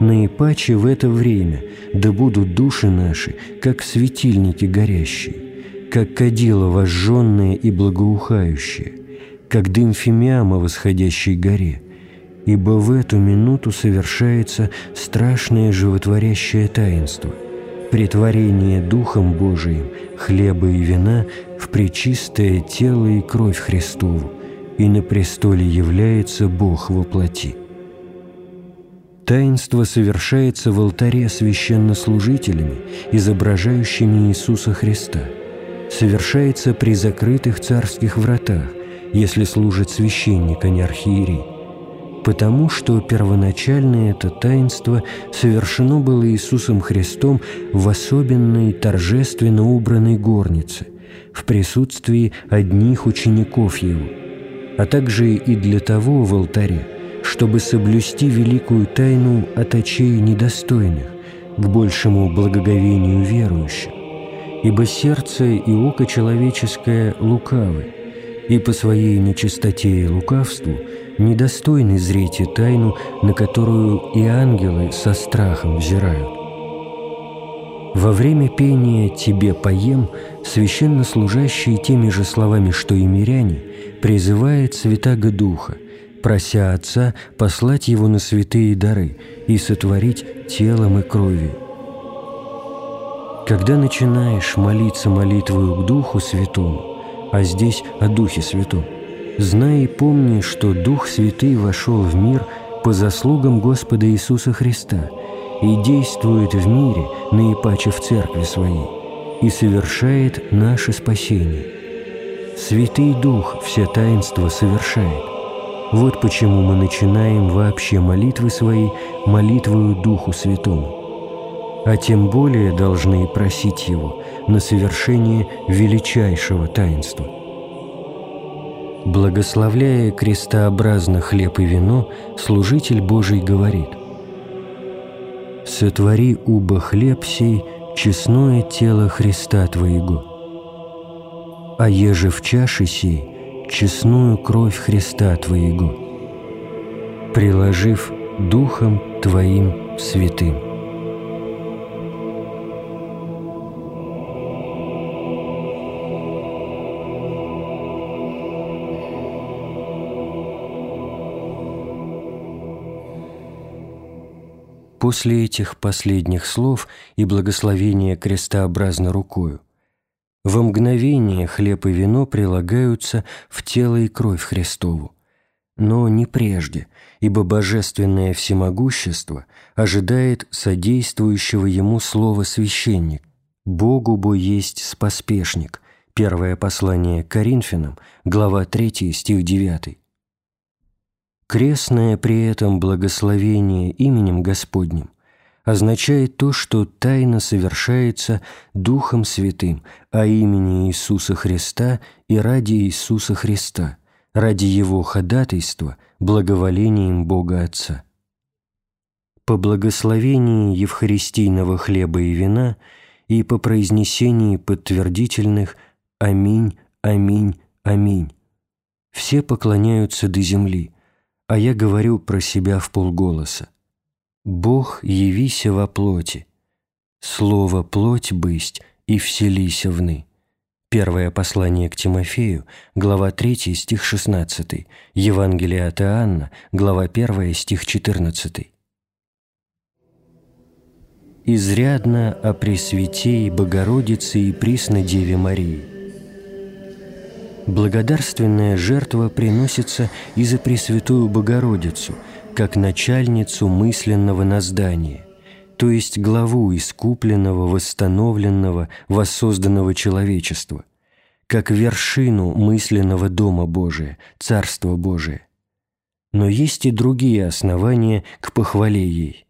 [SPEAKER 1] Наипаче в это время да будут души наши, как светильники горящие, как кадила вожженная и благоухающая, как дым фимиама восходящей горе, ибо в эту минуту совершается страшное животворящее таинство – претворение Духом Божиим хлеба и вина в пречистое тело и кровь Христову, и на престоле является Бог во плоти. Таинство совершается в алтаре священнослужителями, изображающими Иисуса Христа. Совершается при закрытых царских вратах, если служит священник, а не архиерей потому что первоначально это таинство совершено было Иисусом Христом в особенной торжественно убранной горнице, в присутствии одних учеников Его, а также и для того в алтаре, чтобы соблюсти великую тайну от очей недостойных, к большему благоговению верующих, ибо сердце и око человеческое лукавы, и по своей нечистоте и лукавству – недостойны зреть и тайну, на которую и ангелы со страхом взирают. Во время пения «Тебе поем» священнослужащий теми же словами, что и миряне, призывает Святаго Духа, прося Отца послать его на святые дары и сотворить телом и кровью. Когда начинаешь молиться молитвою к Духу Святому, а здесь о Духе Святом – Знай и помни, что Дух Святый вошел в мир по заслугам Господа Иисуса Христа и действует в мире, наипаче в Церкви Своей, и совершает наше спасение. Святый Дух все таинства совершает. Вот почему мы начинаем вообще молитвы свои молитвою Духу Святому. А тем более должны просить Его на совершение величайшего таинства – Благословляя крестообразно хлеб и вино, служитель Божий говорит «Сотвори уба хлеб сей, честное тело Христа Твоего». а еже в чаше сей честную кровь Христа Твоего, приложив Духом Твоим святым. После этих последних слов и благословения крестообразно рукою, во мгновение хлеб и вино прилагаются в тело и кровь Христову, но не прежде, ибо божественное всемогущество ожидает содействующего ему слова священник. «Богу бо есть споспешник» Первое послание Коринфянам, глава 3, стих 9. Крестное при этом благословение именем Господним означает то, что тайна совершается Духом Святым, а имени Иисуса Христа и ради Иисуса Христа, ради Его ходатайства, благоволением Бога Отца. По благословении Евхаристийного хлеба и вина и по произнесении подтвердительных «Аминь, аминь, аминь» все поклоняются до земли – а я говорю про себя в полголоса. «Бог, явися во плоти, слово плоть бысть и вселися вны». Первое послание к Тимофею, глава 3, стих 16, Евангелие от Иоанна, глава 1, стих 14. «Изрядно о Пресвятей Богородице и Преснодеве Марии, Благодарственная жертва приносится и за Пресвятую Богородицу, как начальницу мысленного наздания, то есть главу искупленного, восстановленного, воссозданного человечества, как вершину мысленного Дома Божия, Царства Божия. Но есть и другие основания к похвале ей –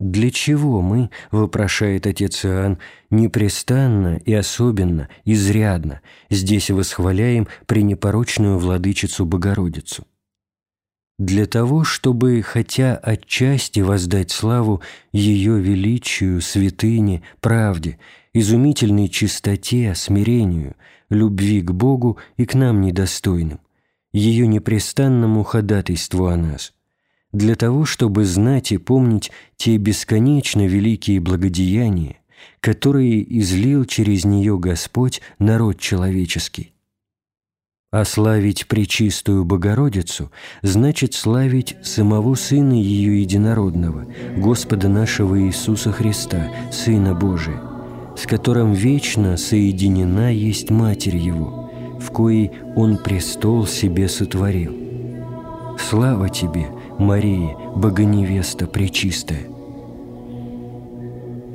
[SPEAKER 1] «Для чего мы, — вопрошает отец Иоанн, — непрестанно и особенно, изрядно. Здесь восхваляем пренепорочную владычицу Богородицу? Для того, чтобы, хотя отчасти воздать славу ее величию, святыне, правде, изумительной чистоте, смирению, любви к Богу и к нам недостойным, ее непрестанному ходатайству о нас, для того, чтобы знать и помнить те бесконечно великие благодеяния, которые излил через нее Господь народ человеческий. А славить Пречистую Богородицу значит славить самого Сына Ее Единородного, Господа нашего Иисуса Христа, Сына Божия, с которым вечно соединена есть Матерь Его, в коей Он престол себе сотворил. Слава Тебе, Марии, Богоневеста Пречистая.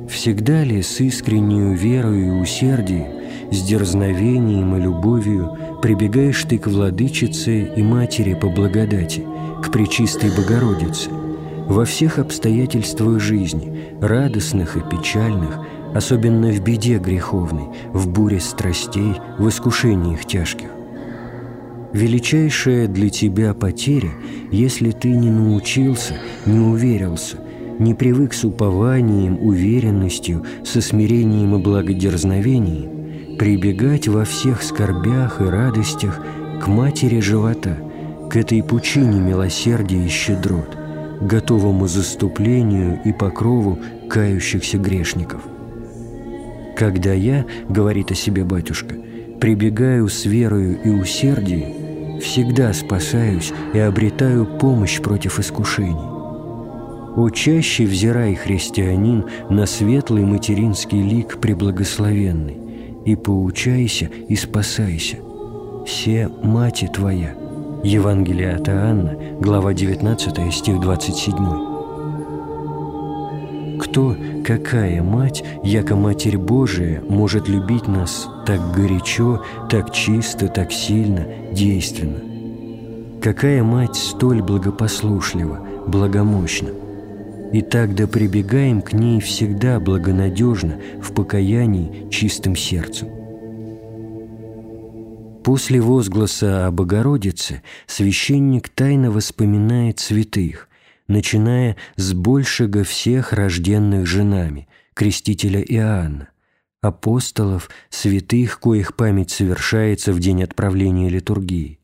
[SPEAKER 1] Всегда ли с искреннюю верою и усердием, с дерзновением и любовью прибегаешь ты к Владычице и Матери по благодати, к Пречистой Богородице, во всех обстоятельствах жизни, радостных и печальных, особенно в беде греховной, в буре страстей, в искушениях тяжких? Величайшая для тебя потеря, если ты не научился, не уверился, не привык с упованием, уверенностью, со смирением и благодерзновением прибегать во всех скорбях и радостях к матери живота, к этой пучине милосердия и щедрот, готовому заступлению и покрову кающихся грешников. «Когда я, — говорит о себе батюшка, — прибегаю с верою и усердием, всегда спасаюсь и обретаю помощь против искушений. О, чаще взирай, христианин, на светлый материнский лик преблагословенный, и поучайся и спасайся. Се мати твоя. Евангелие от Иоанна, глава 19, стих 27. Кто, какая мать, яко Матерь Божия, может любить нас так горячо, так чисто, так сильно, действенно? Какая мать столь благопослушлива, благомощна? И тогда прибегаем к ней всегда благонадежно, в покаянии, чистым сердцем. После возгласа о Богородице священник тайно воспоминает святых, начиная с большего всех рожденных женами, крестителя Иоанна, апостолов, святых, коих память совершается в день отправления литургии,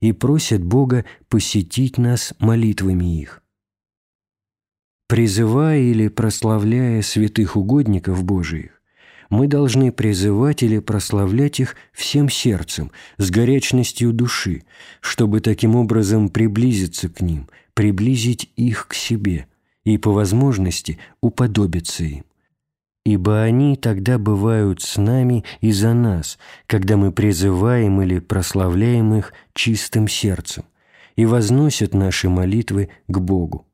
[SPEAKER 1] и просят Бога посетить нас молитвами их. Призывая или прославляя святых угодников Божиих, мы должны призывать или прославлять их всем сердцем, с горячностью души, чтобы таким образом приблизиться к ним, приблизить их к себе и, по возможности, уподобиться им ибо они тогда бывают с нами и за нас, когда мы призываем или прославляем их чистым сердцем и возносят наши молитвы к Богу.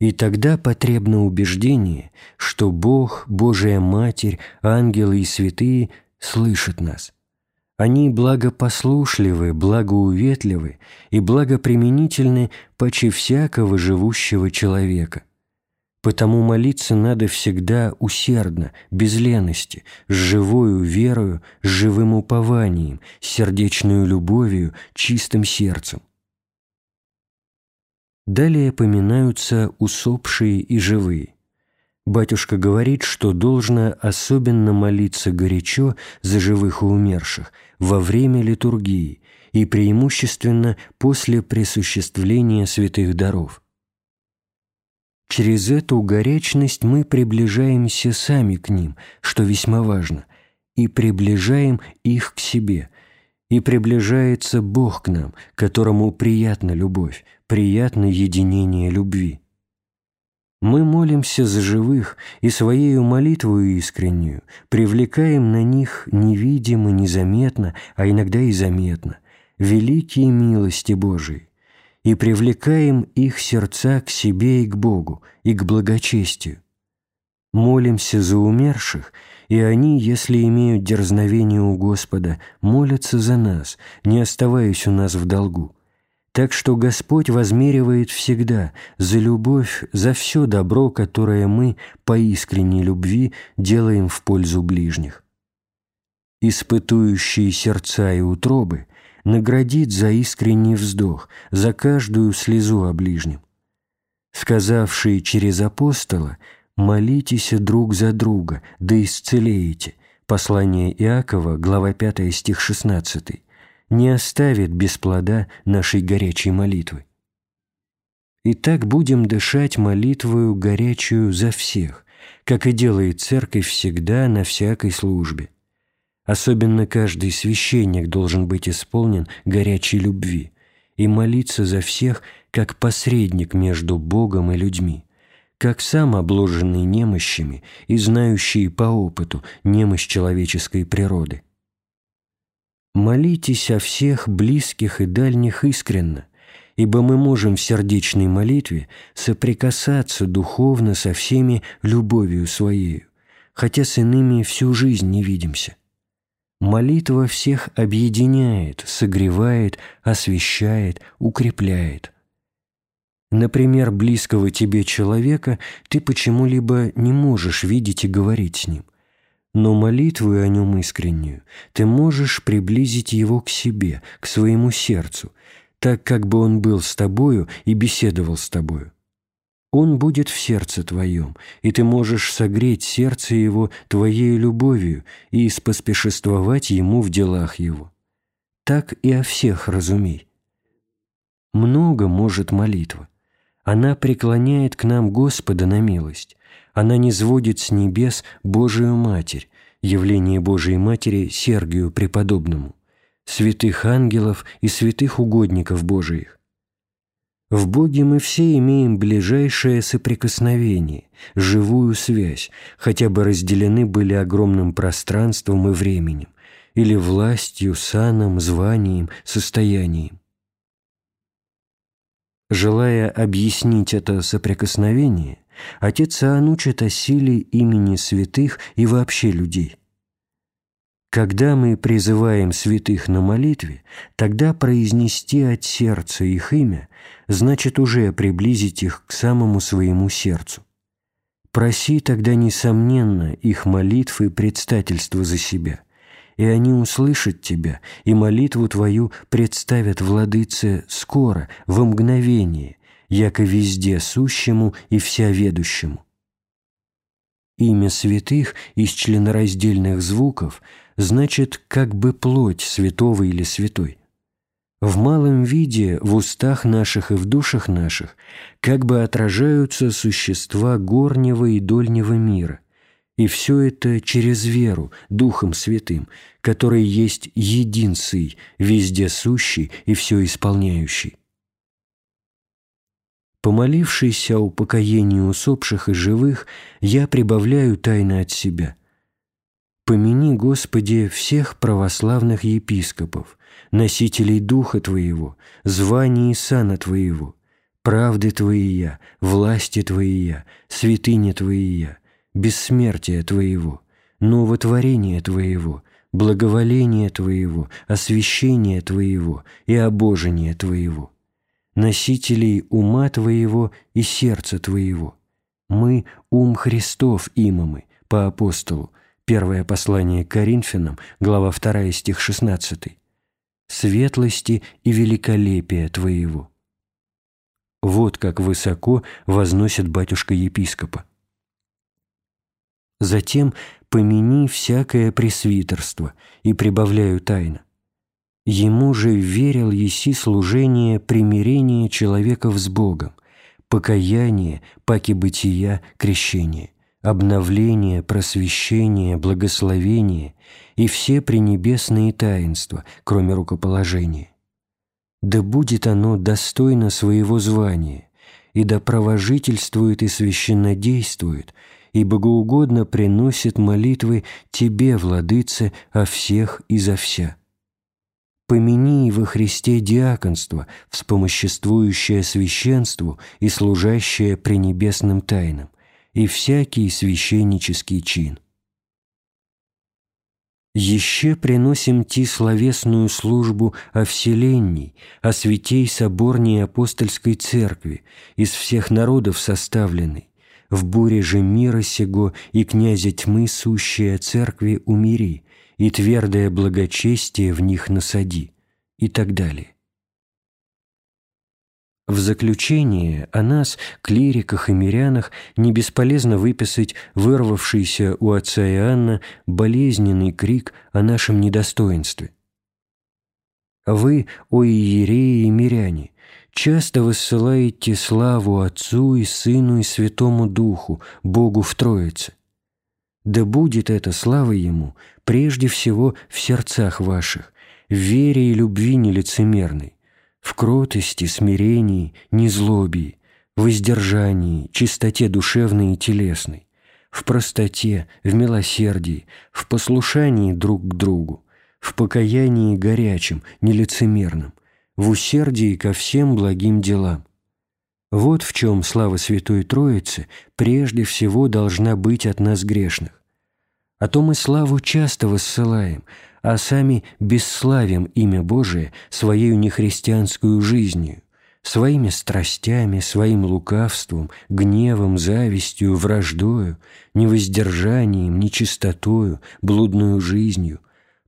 [SPEAKER 1] И тогда потребно убеждение, что Бог, Божия Матерь, ангелы и святые слышат нас. Они благопослушливы, благоуветливы и благоприменительны почти всякого живущего человека – Потому молиться надо всегда усердно, без лености, с живою верою, с живым упованием, с сердечную любовью, чистым сердцем. Далее поминаются усопшие и живые. Батюшка говорит, что должно особенно молиться горячо за живых и умерших во время литургии и преимущественно после присуществления святых даров. Через эту горячность мы приближаемся сами к ним, что весьма важно, и приближаем их к себе. И приближается Бог к нам, которому приятна любовь, приятно единение любви. Мы молимся за живых и своей молитвою искреннюю привлекаем на них невидимо, незаметно, а иногда и заметно, великие милости Божии и привлекаем их сердца к себе и к Богу, и к благочестию. Молимся за умерших, и они, если имеют дерзновение у Господа, молятся за нас, не оставаясь у нас в долгу. Так что Господь возмеривает всегда за любовь, за все добро, которое мы по искренней любви делаем в пользу ближних. Испытующие сердца и утробы наградит за искренний вздох, за каждую слезу о ближнем. Сказавшие через апостола «молитесь друг за друга, да исцелеете» Послание Иакова, глава 5, стих 16, не оставит без плода нашей горячей молитвы. Итак, будем дышать молитвою горячую за всех, как и делает Церковь всегда на всякой службе. Особенно каждый священник должен быть исполнен горячей любви и молиться за всех, как посредник между Богом и людьми, как сам обложенный немощами и знающий по опыту немощь человеческой природы. Молитесь о всех близких и дальних искренно, ибо мы можем в сердечной молитве соприкасаться духовно со всеми любовью Своею, хотя с иными всю жизнь не видимся. Молитва всех объединяет, согревает, освещает, укрепляет. Например, близкого тебе человека ты почему-либо не можешь видеть и говорить с ним, но молитву о нем искреннюю ты можешь приблизить его к себе, к своему сердцу, так как бы он был с тобою и беседовал с тобою. Он будет в сердце твоем, и ты можешь согреть сердце его твоей любовью и споспешествовать ему в делах его. Так и о всех разумей. Много может молитва. Она преклоняет к нам Господа на милость. Она не сводит с небес Божию Матерь, явление Божией Матери Сергию Преподобному, святых ангелов и святых угодников Божиих, в Боге мы все имеем ближайшее соприкосновение, живую связь, хотя бы разделены были огромным пространством и временем, или властью, саном, званием, состоянием. Желая объяснить это соприкосновение, отец Иоанн учит о силе имени святых и вообще людей – когда мы призываем святых на молитве, тогда произнести от сердца их имя значит уже приблизить их к самому своему сердцу. Проси тогда, несомненно, их молитвы и предстательства за себя, и они услышат тебя, и молитву твою представят владыце скоро, в мгновение, яко везде сущему и всяведущему. Имя святых из членораздельных звуков значит как бы плоть святого или святой. В малом виде в устах наших и в душах наших как бы отражаются существа горнего и дольнего мира, и все это через веру, Духом Святым, который есть един Сый, везде сущий и все исполняющий. Помолившись о упокоении усопших и живых, я прибавляю тайны от себя. Помяни, Господи, всех православных епископов, носителей Духа Твоего, звания и сана Твоего, правды Твоия, власти Твоия, святыни Твоия, бессмертия Твоего, новотворения Твоего, благоволения Твоего, освящения Твоего и обожения Твоего, носителей ума Твоего и сердца Твоего. Мы – ум Христов имамы, по апостолу, первое послание к Коринфянам, глава 2, стих 16, светлости и великолепия Твоего. Вот как высоко возносит батюшка-епископа. Затем помяни всякое пресвитерство и прибавляю тайно. Ему же верил еси служение примирения человеков с Богом, покаяние, паки бытия, крещение, обновление, просвещение, благословение и все пренебесные таинства, кроме рукоположения. Да будет оно достойно своего звания, и да провожительствует и священнодействует – и богоугодно приносит молитвы Тебе, Владыце, о всех и за вся. Помяни во Христе диаконство, вспомоществующее священству и служащее пренебесным тайнам, и всякий священнический чин. Еще приносим ти словесную службу о вселенней, о святей соборней апостольской церкви, из всех народов составленной, в буре же мира сего и князя тьмы сущая церкви умири, и твердое благочестие в них насади, и так далее. В заключение о нас, клириках и мирянах, не бесполезно выписать вырвавшийся у отца Иоанна болезненный крик о нашем недостоинстве. «Вы, о иереи и миряне, часто высылаете славу Отцу и Сыну и Святому Духу, Богу в Троице. Да будет эта слава Ему прежде всего в сердцах ваших, в вере и любви нелицемерной, в кротости, смирении, незлобии, воздержании, чистоте душевной и телесной, в простоте, в милосердии, в послушании друг к другу, в покаянии горячем, нелицемерном, в усердии ко всем благим делам. Вот в чем слава Святой Троицы прежде всего должна быть от нас грешных. А то мы славу часто воссылаем, а сами бесславим имя Божие своей нехристианскую жизнью, своими страстями, своим лукавством, гневом, завистью, враждою, невоздержанием, нечистотою, блудную жизнью,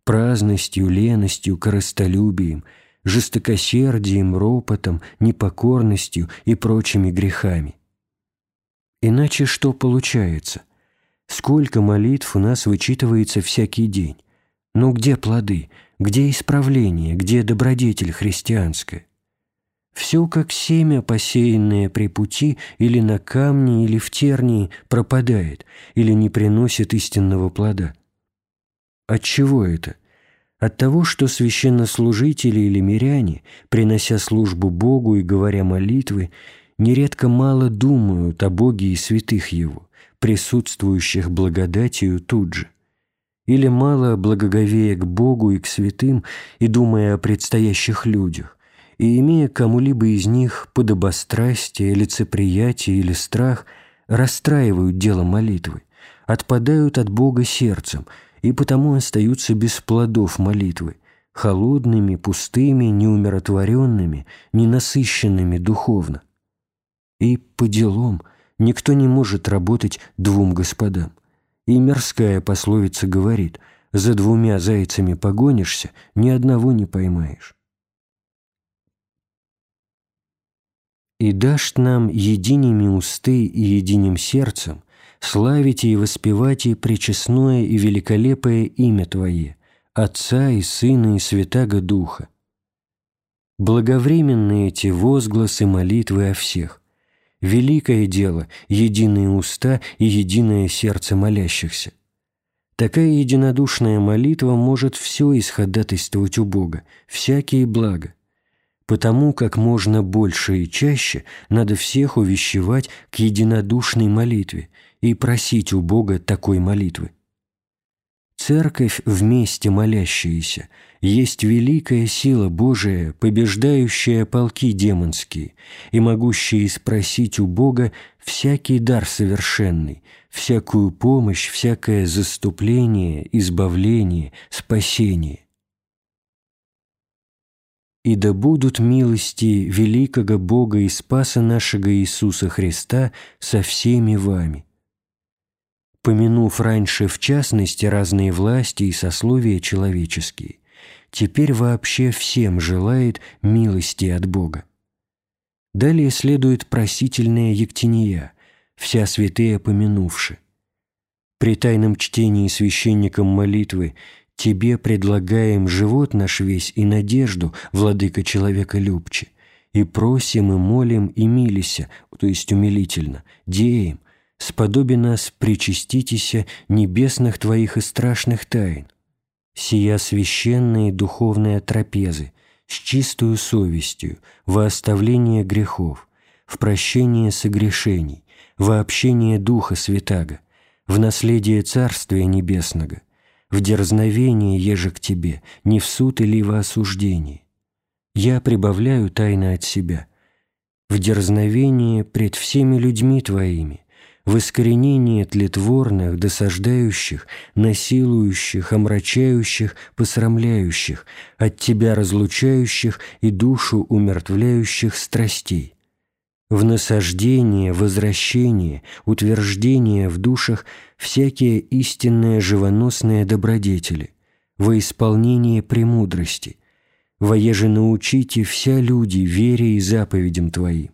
[SPEAKER 1] праздностью, леностью, корыстолюбием – жестокосердием, ропотом, непокорностью и прочими грехами. Иначе что получается? Сколько молитв у нас вычитывается всякий день? Но где плоды? Где исправление? Где добродетель христианская? Все как семя, посеянное при пути или на камне, или в тернии, пропадает, или не приносит истинного плода. От чего это? От того, что священнослужители или миряне, принося службу Богу и говоря молитвы, нередко мало думают о Боге и святых Его, присутствующих благодатью тут же, или мало благоговея к Богу и к святым и думая о предстоящих людях, и имея кому-либо из них подобострастие, лицеприятие или страх, расстраивают дело молитвы, отпадают от Бога сердцем – и потому остаются без плодов молитвы, холодными, пустыми, неумиротворенными, ненасыщенными духовно. И по делам никто не может работать двум господам. И мирская пословица говорит «За двумя зайцами погонишься, ни одного не поймаешь». «И дашь нам единими усты и единым сердцем славите и воспевайте пречестное и великолепое имя Твое, Отца и Сына и Святаго Духа. Благовременны эти возгласы молитвы о всех. Великое дело – единые уста и единое сердце молящихся. Такая единодушная молитва может все исходатайствовать у Бога, всякие блага. Потому как можно больше и чаще надо всех увещевать к единодушной молитве и просить у Бога такой молитвы. Церковь, вместе молящаяся, есть великая сила Божия, побеждающая полки демонские и могущая спросить у Бога всякий дар совершенный, всякую помощь, всякое заступление, избавление, спасение. И да будут милости великого Бога и Спаса нашего Иисуса Христа со всеми вами помянув раньше в частности разные власти и сословия человеческие, теперь вообще всем желает милости от Бога. Далее следует просительная Ектиния, вся святые помянувши. При тайном чтении священником молитвы «Тебе предлагаем живот наш весь и надежду, владыка человека любче, и просим и молим и милися, то есть умилительно, деем, сподоби нас причаститеся небесных Твоих и страшных тайн, сия священные духовные трапезы, с чистую совестью, во оставление грехов, в прощение согрешений, во общение Духа Святаго, в наследие Царствия Небесного, в дерзновение еже к Тебе, не в суд или во осуждение. Я прибавляю тайно от себя, в дерзновение пред всеми людьми Твоими, в искоренение тлетворных, досаждающих, насилующих, омрачающих, посрамляющих, от Тебя разлучающих и душу умертвляющих страстей, в насаждение, возвращение, утверждение в душах всякие истинные живоносные добродетели, во исполнение премудрости, воеже научите вся люди вере и заповедям Твоим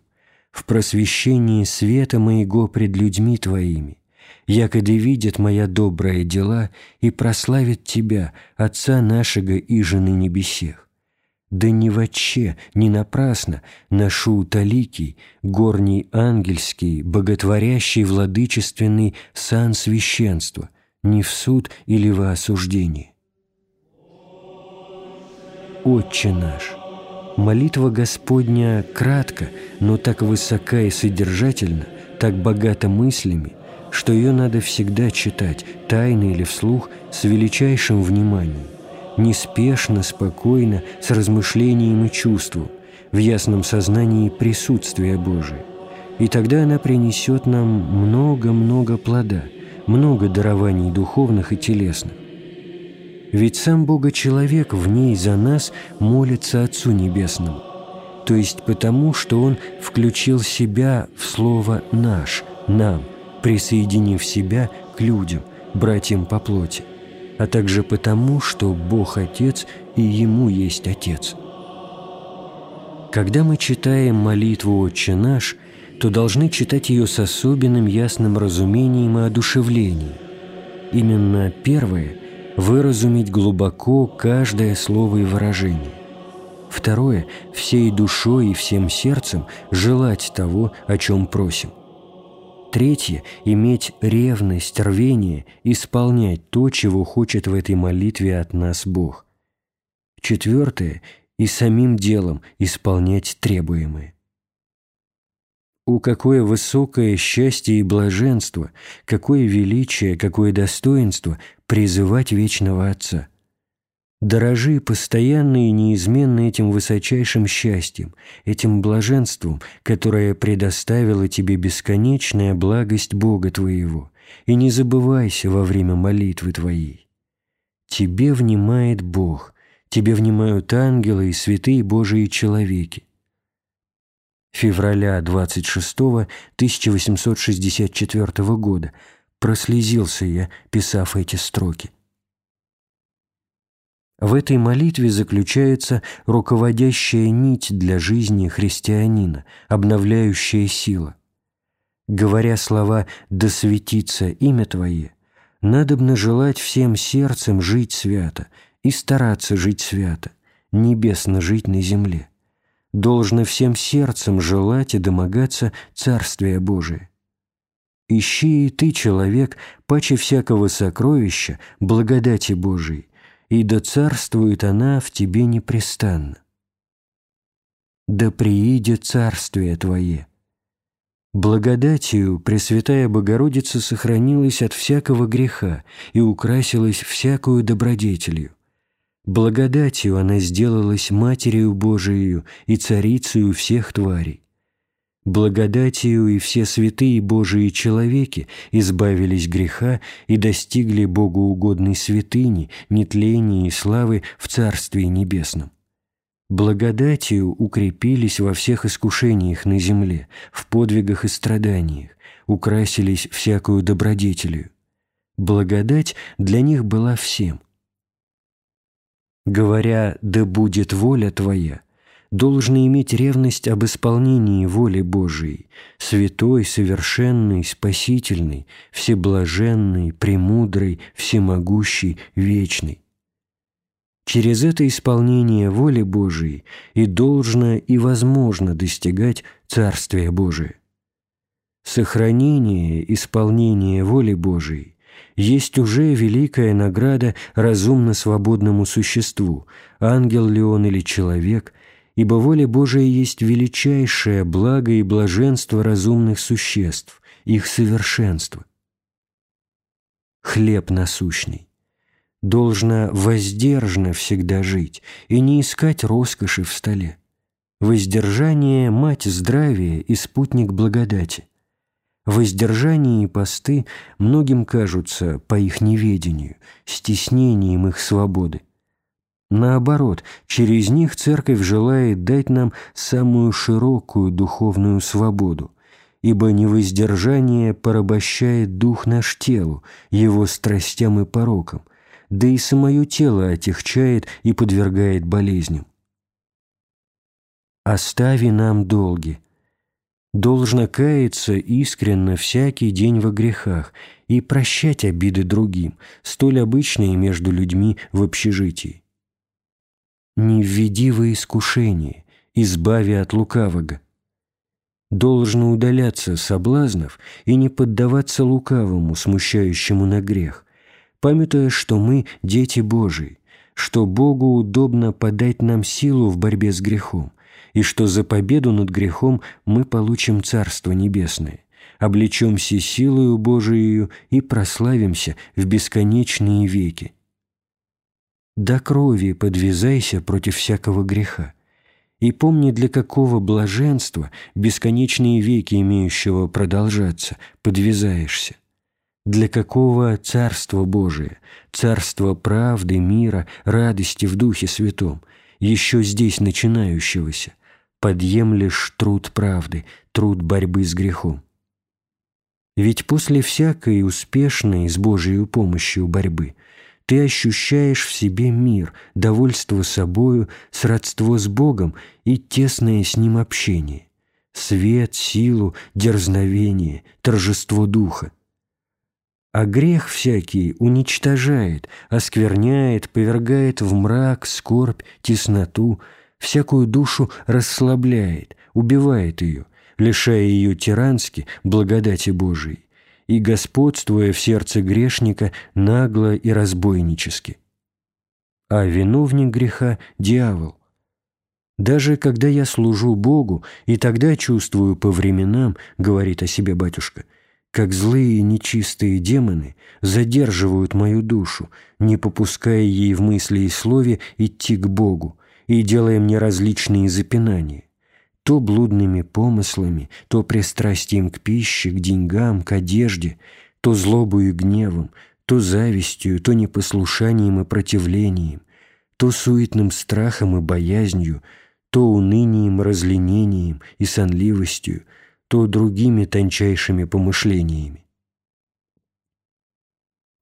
[SPEAKER 1] в просвещении света моего пред людьми Твоими, якоды видят моя добрая дела и прославят Тебя, Отца нашего и жены небесех. Да не вотче, не напрасно ношу таликий, горний ангельский, боготворящий владычественный сан священства, не в суд или во осуждение. Отче наш – Молитва Господня кратко, но так высока и содержательна, так богата мыслями, что ее надо всегда читать, тайно или вслух, с величайшим вниманием, неспешно, спокойно, с размышлением и чувством, в ясном сознании присутствия Божия. И тогда она принесет нам много-много плода, много дарований духовных и телесных. Ведь сам Бога-человек в ней за нас молится Отцу Небесному, то есть потому, что Он включил себя в слово «наш», «нам», присоединив себя к людям, братьям по плоти, а также потому, что Бог Отец и Ему есть Отец. Когда мы читаем молитву «Отче наш», то должны читать ее с особенным ясным разумением и одушевлением. Именно первое выразумить глубоко каждое слово и выражение. Второе – всей душой и всем сердцем желать того, о чем просим. Третье – иметь ревность, рвение, исполнять то, чего хочет в этой молитве от нас Бог. Четвертое – и самим делом исполнять требуемое. О, какое высокое счастье и блаженство, какое величие, какое достоинство призывать вечного Отца. Дорожи постоянно и неизменно этим высочайшим счастьем, этим блаженством, которое предоставила тебе бесконечная благость Бога твоего, и не забывайся во время молитвы твоей. Тебе внимает Бог, тебе внимают ангелы и святые Божии человеки. Февраля 26 1864 года – прослезился я, писав эти строки. В этой молитве заключается руководящая нить для жизни христианина, обновляющая сила. Говоря слова «да светится имя Твое», надобно желать всем сердцем жить свято и стараться жить свято, небесно жить на земле. Должно всем сердцем желать и домогаться Царствия Божия. Ищи и ты, человек, паче всякого сокровища, благодати Божией, и да царствует она в тебе непрестанно. Да приидет Царствие Твое, Благодатью Пресвятая Богородица сохранилась от всякого греха и украсилась всякую добродетелью. Благодатью она сделалась Матерью Божией и Царицею всех тварей. Благодатью и все святые Божии человеки избавились греха и достигли богоугодной святыни, нетления и славы в Царстве Небесном благодатью укрепились во всех искушениях на земле, в подвигах и страданиях, украсились всякую добродетелью. Благодать для них была всем. Говоря «да будет воля Твоя», должны иметь ревность об исполнении воли Божией, святой, совершенной, спасительной, всеблаженной, премудрой, всемогущей, вечной. Через это исполнение воли Божией и должно и возможно достигать Царствия Божия. Сохранение исполнения воли Божией есть уже великая награда разумно свободному существу, ангел ли он или человек, ибо воля Божия есть величайшее благо и блаженство разумных существ, их совершенство. Хлеб насущный должна воздержно всегда жить и не искать роскоши в столе. Воздержание – мать здравия и спутник благодати. Воздержание и посты многим кажутся, по их неведению, стеснением их свободы. Наоборот, через них Церковь желает дать нам самую широкую духовную свободу, ибо невоздержание порабощает дух наш телу, его страстям и порокам, да и самое тело отягчает и подвергает болезням. «Остави нам долги». Должно каяться искренно всякий день во грехах и прощать обиды другим, столь обычные между людьми в общежитии. Не введи во искушение, избави от лукавого. Должно удаляться соблазнов и не поддаваться лукавому, смущающему на грех, памятуя, что мы – дети Божии, что Богу удобно подать нам силу в борьбе с грехом, и что за победу над грехом мы получим Царство Небесное, облечемся силою Божией и прославимся в бесконечные веки. До крови подвязайся против всякого греха, и помни, для какого блаженства, бесконечные веки имеющего продолжаться, подвязаешься. Для какого Царства Божие, Царства правды, мира, радости в Духе Святом, еще здесь начинающегося, подъемлешь труд правды, труд борьбы с грехом. Ведь после всякой успешной с Божией помощью борьбы ты ощущаешь в себе мир, довольство собою, сродство с Богом и тесное с Ним общение, свет, силу, дерзновение, торжество Духа. А грех всякий уничтожает, оскверняет, повергает в мрак, скорбь, тесноту, всякую душу расслабляет, убивает ее, лишая ее тирански благодати Божией и господствуя в сердце грешника нагло и разбойнически. А виновник греха – дьявол. Даже когда я служу Богу, и тогда чувствую по временам, говорит о себе батюшка – как злые нечистые демоны задерживают мою душу, не попуская ей в мысли и слове идти к Богу и делая мне различные запинания, то блудными помыслами, то пристрастием к пище, к деньгам, к одежде, то злобою и гневом, то завистью, то непослушанием и противлением, то суетным страхом и боязнью, то унынием, разленением и сонливостью, то другими тончайшими помышлениями.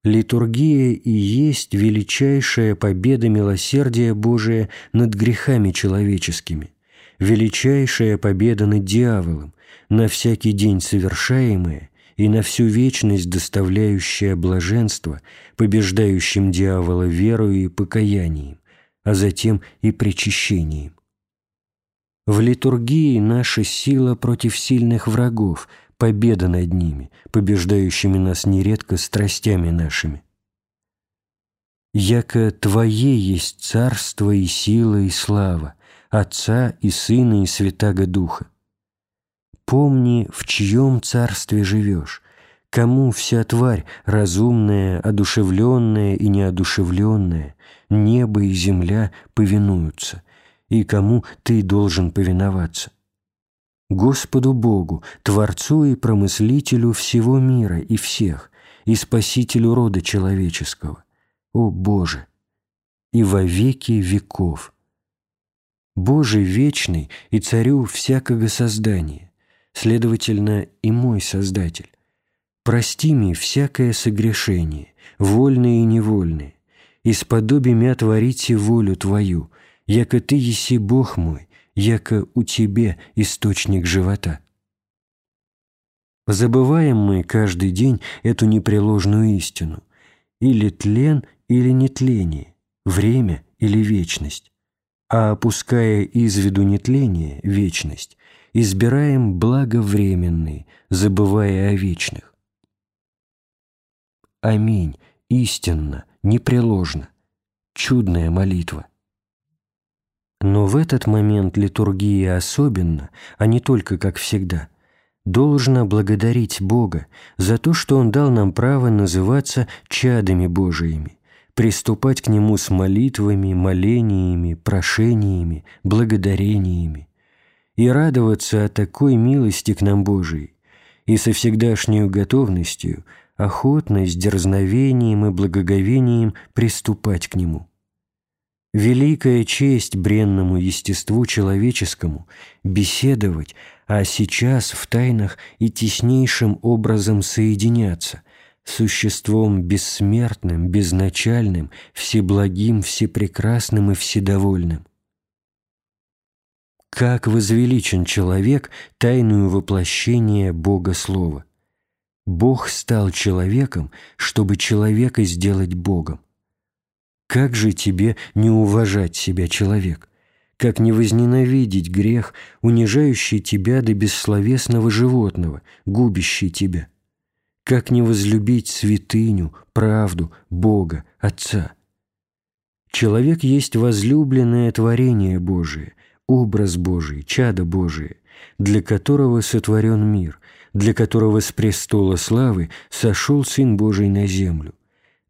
[SPEAKER 1] Литургия и есть величайшая победа милосердия Божия над грехами человеческими, величайшая победа над дьяволом, на всякий день совершаемая и на всю вечность доставляющая блаженство, побеждающим дьявола верою и покаянием, а затем и причащением. В литургии наша сила против сильных врагов, победа над ними, побеждающими нас нередко страстями нашими. «Яко Твое есть царство и сила и слава, Отца и Сына и Святаго Духа. Помни, в чьем царстве живешь, кому вся тварь, разумная, одушевленная и неодушевленная, небо и земля повинуются, и кому ты должен повиноваться. Господу Богу, Творцу и Промыслителю всего мира и всех, и Спасителю рода человеческого. О Боже! И во веки веков. Боже вечный и Царю всякого создания, следовательно, и мой Создатель. Прости мне всякое согрешение, вольное и невольное, и сподоби мя творите волю Твою, яко Ты еси Бог мой, яко у Тебе источник живота. Забываем мы каждый день эту непреложную истину. Или тлен, или нетление, время или вечность. А опуская из виду нетление, вечность, избираем благовременные, забывая о вечных. Аминь, истинно, непреложно, чудная молитва. Но в этот момент литургии особенно, а не только как всегда, должна благодарить Бога за то, что Он дал нам право называться чадами Божиими, приступать к Нему с молитвами, молениями, прошениями, благодарениями и радоваться такой милости к нам Божией, и со всегдашней готовностью, охотно, с дерзновением и благоговением приступать к Нему. Великая честь бренному естеству человеческому беседовать, а сейчас в тайнах и теснейшим образом соединяться с существом бессмертным, безначальным, всеблагим, всепрекрасным и вседовольным, как возвеличен человек тайную воплощение Бога Слова. Бог стал человеком, чтобы человека сделать Богом. Как же тебе не уважать себя, человек? Как не возненавидеть грех, унижающий тебя до бессловесного животного, губящий тебя? Как не возлюбить святыню, правду, Бога, Отца? Человек есть возлюбленное творение Божие, образ Божий, чадо Божие, для которого сотворен мир, для которого с престола славы сошел Сын Божий на землю,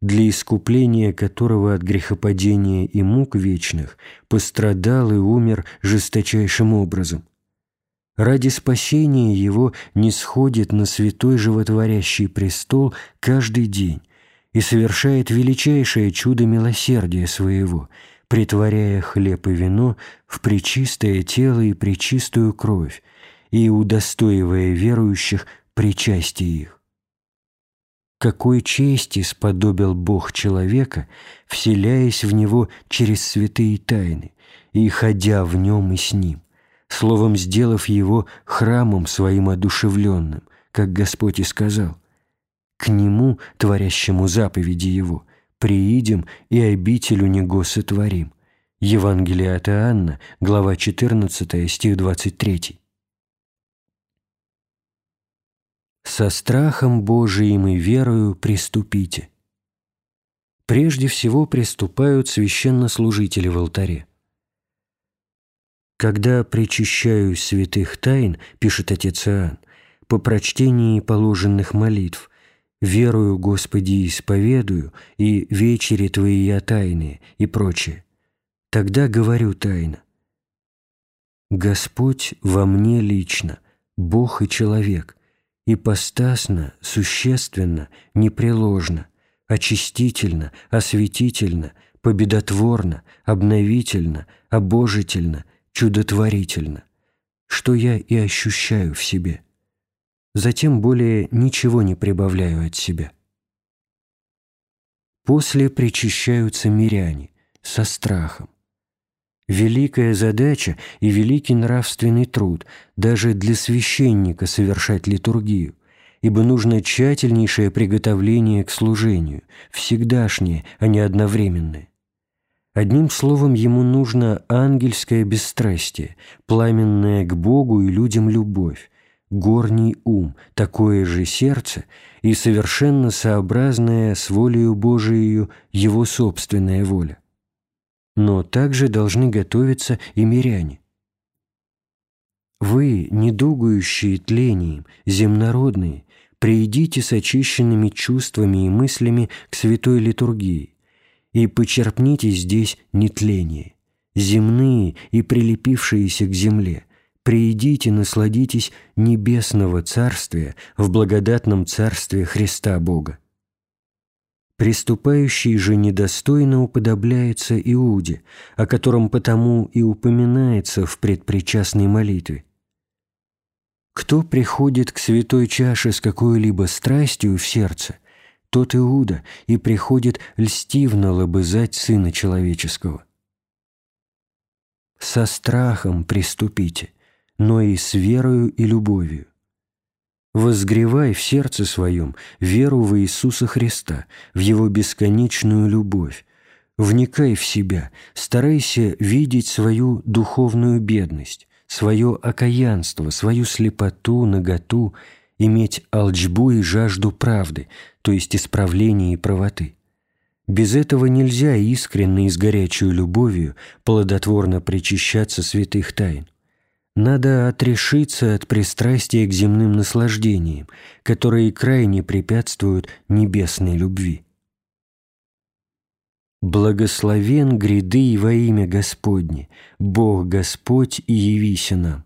[SPEAKER 1] для искупления которого от грехопадения и мук вечных пострадал и умер жесточайшим образом. Ради спасения его не сходит на святой животворящий престол каждый день и совершает величайшее чудо милосердия своего – притворяя хлеб и вино в причистое тело и причистую кровь, и удостоивая верующих причастия их. Какой чести сподобил Бог человека, вселяясь в него через святые тайны и ходя в нем и с ним, словом сделав его храмом своим одушевленным, как Господь и сказал, к нему, творящему заповеди его, приидем и обитель у него сотворим». Евангелие от Иоанна, глава 14, стих 23. «Со страхом Божиим и верою приступите». Прежде всего приступают священнослужители в алтаре. «Когда причащаю святых тайн, — пишет отец Иоанн, — по прочтении положенных молитв, верую, Господи, исповедую, и вечери Твои я тайные, и прочее. Тогда говорю тайно. Господь во мне лично, Бог и человек, ипостасно, существенно, непреложно, очистительно, осветительно, победотворно, обновительно, обожительно, чудотворительно, что я и ощущаю в себе – затем более ничего не прибавляю от себя. После причащаются миряне со страхом. Великая задача и великий нравственный труд даже для священника совершать литургию, ибо нужно тщательнейшее приготовление к служению, всегдашнее, а не одновременное. Одним словом, ему нужно ангельское бесстрастие, пламенная к Богу и людям любовь, горний ум, такое же сердце и совершенно сообразное с волею Божией его собственная воля. Но также должны готовиться и миряне. Вы, недугующие тлением, земнородные, приидите с очищенными чувствами и мыслями к святой литургии и почерпните здесь нетление, земные и прилепившиеся к земле, приидите, насладитесь небесного царствия в благодатном царстве Христа Бога. Приступающий же недостойно уподобляется Иуде, о котором потому и упоминается в предпричастной молитве. Кто приходит к святой чаше с какой-либо страстью в сердце, тот Иуда и приходит льстивно лобызать Сына Человеческого. Со страхом приступите, но и с верою и любовью. Возгревай в сердце своем веру в Иисуса Христа, в Его бесконечную любовь, вникай в себя, старайся видеть свою духовную бедность, свое окаянство, свою слепоту, наготу, иметь алчбу и жажду правды, то есть исправления и правоты. Без этого нельзя искренне и с горячей любовью плодотворно причащаться святых тайн. Надо отрешиться от пристрастия к земным наслаждениям, которые крайне препятствуют небесной любви. Благословен гряды во имя Господне, Бог Господь и явися нам.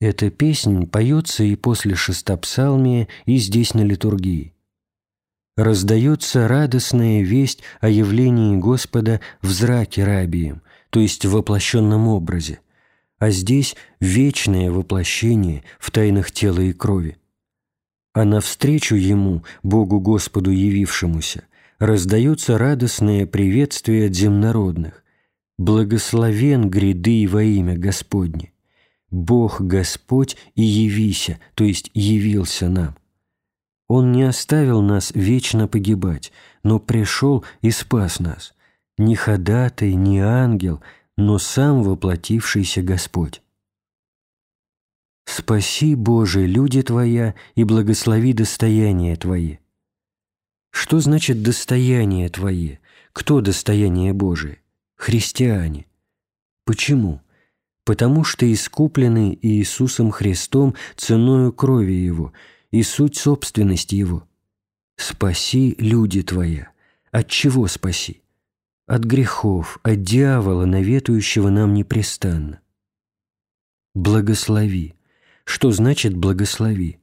[SPEAKER 1] Эта песнь поется и после шестопсалмия, и здесь на литургии. Раздается радостная весть о явлении Господа в зраке рабием, то есть в воплощенном образе, а здесь вечное воплощение в тайнах тела и крови. А навстречу Ему, Богу Господу явившемуся, раздается радостное приветствие от земнородных. «Благословен гряды во имя Господне! Бог Господь и явися, то есть явился нам. Он не оставил нас вечно погибать, но пришел и спас нас. Ни ходатай, ни ангел, но сам воплотившийся Господь. Спаси, Боже, люди Твоя, и благослови достояние Твое. Что значит достояние Твое? Кто достояние Божие? Христиане. Почему? Потому что искуплены Иисусом Христом ценою крови Его и суть собственности Его. Спаси, люди Твоя. От чего спаси? От грехов, от дьявола, наветующего нам непрестанно. Благослови. Что значит благослови?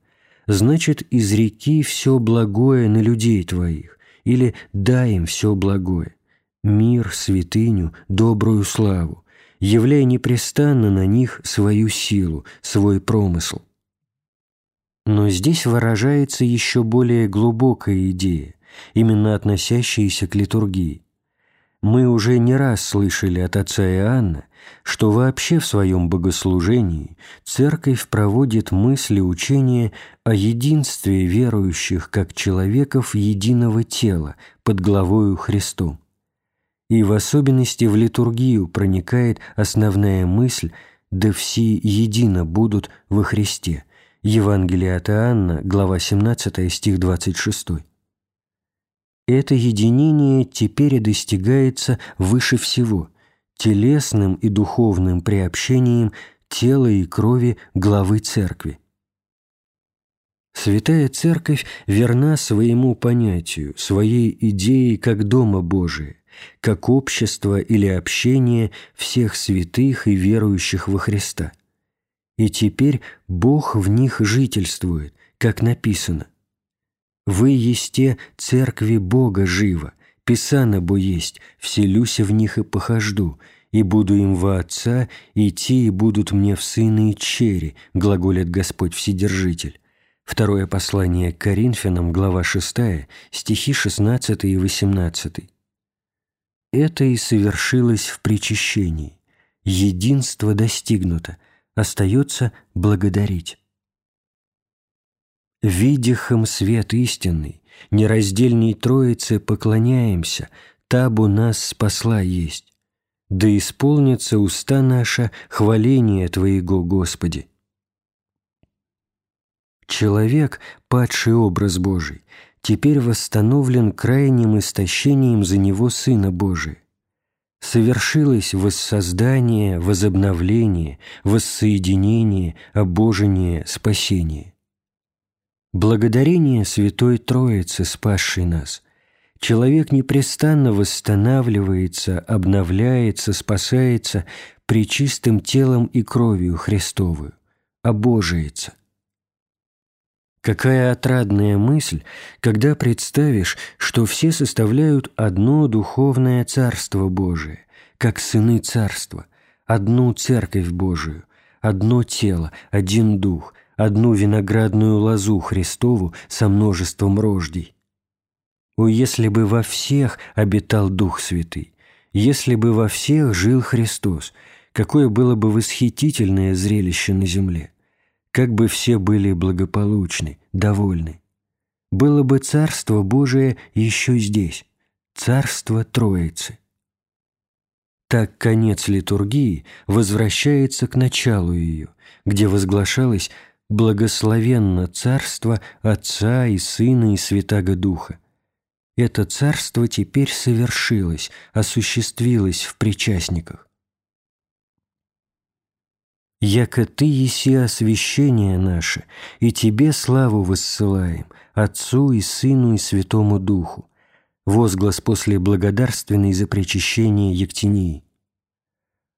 [SPEAKER 1] значит, изреки все благое на людей твоих, или дай им все благое, мир, святыню, добрую славу, являя непрестанно на них свою силу, свой промысл. Но здесь выражается еще более глубокая идея, именно относящаяся к литургии. Мы уже не раз слышали от отца Иоанна, что вообще в своем богослужении Церковь проводит мысли учения о единстве верующих как человеков единого тела под главою Христом. И в особенности в литургию проникает основная мысль «да все едино будут во Христе» Евангелие от Иоанна, глава 17, стих 26. Это единение теперь и достигается выше всего – телесным и духовным приобщением тела и крови главы Церкви. Святая Церковь верна своему понятию, своей идее как Дома Божия, как общество или общение всех святых и верующих во Христа. И теперь Бог в них жительствует, как написано. «Вы есте церкви Бога живо, Писано бо есть, вселюся в них и похожду, и буду им во Отца, и те и будут мне в сыны и чери, глаголит Господь Вседержитель. Второе послание к Коринфянам, глава 6, стихи 16 и 18. Это и совершилось в причащении. Единство достигнуто, остается благодарить. Видихом свет истинный, нераздельней Троице поклоняемся, табу нас спасла есть. Да исполнится уста наша хваление Твоего, Господи. Человек, падший образ Божий, теперь восстановлен крайним истощением за него Сына Божия. Совершилось воссоздание, возобновление, воссоединение, обожение, спасение. Благодарение Святой Троицы, спасшей нас, человек непрестанно восстанавливается, обновляется, спасается причистым телом и кровью Христовую, обожается. Какая отрадная мысль, когда представишь, что все составляют одно духовное Царство Божие, как сыны Царства, одну Церковь Божию, одно тело, один Дух, одну виноградную лозу Христову со множеством рождей. О, если бы во всех обитал Дух Святый, если бы во всех жил Христос, какое было бы восхитительное зрелище на земле! как бы все были благополучны, довольны. Было бы Царство Божие еще здесь, Царство Троицы. Так конец литургии возвращается к началу ее, где возглашалось «Благословенно Царство Отца и Сына и Святаго Духа». Это Царство теперь совершилось, осуществилось в причастниках. Яко Ты еси освящение наше, и Тебе славу воссылаем, Отцу и Сыну и Святому Духу. Возглас после благодарственной за причащение Евтинии.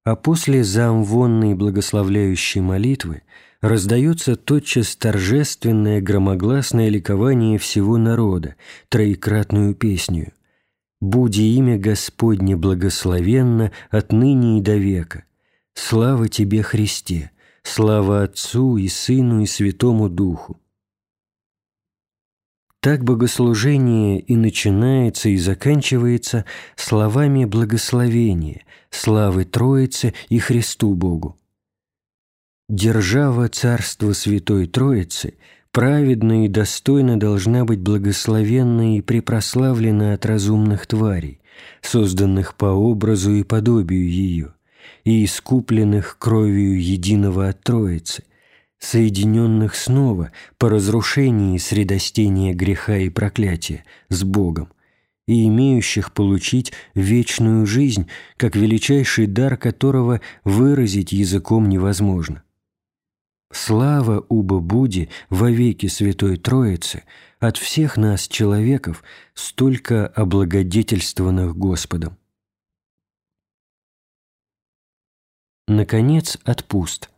[SPEAKER 1] А после заамвонной благословляющей молитвы раздается тотчас торжественное громогласное ликование всего народа, троекратную песню. «Буди имя Господне благословенно отныне и до века» Слава Тебе, Христе! Слава Отцу и Сыну и Святому Духу! Так богослужение и начинается и заканчивается словами благословения, славы Троице и Христу Богу. Держава Царства Святой Троицы праведно и достойно должна быть благословенна и препрославлена от разумных тварей, созданных по образу и подобию ее, и искупленных кровью единого от Троицы, соединенных снова по разрушении средостения греха и проклятия с Богом, и имеющих получить вечную жизнь, как величайший дар которого выразить языком невозможно. Слава Уба Буди во веки Святой Троицы от всех нас, человеков, столько облагодетельствованных Господом. Наконец, отпуст.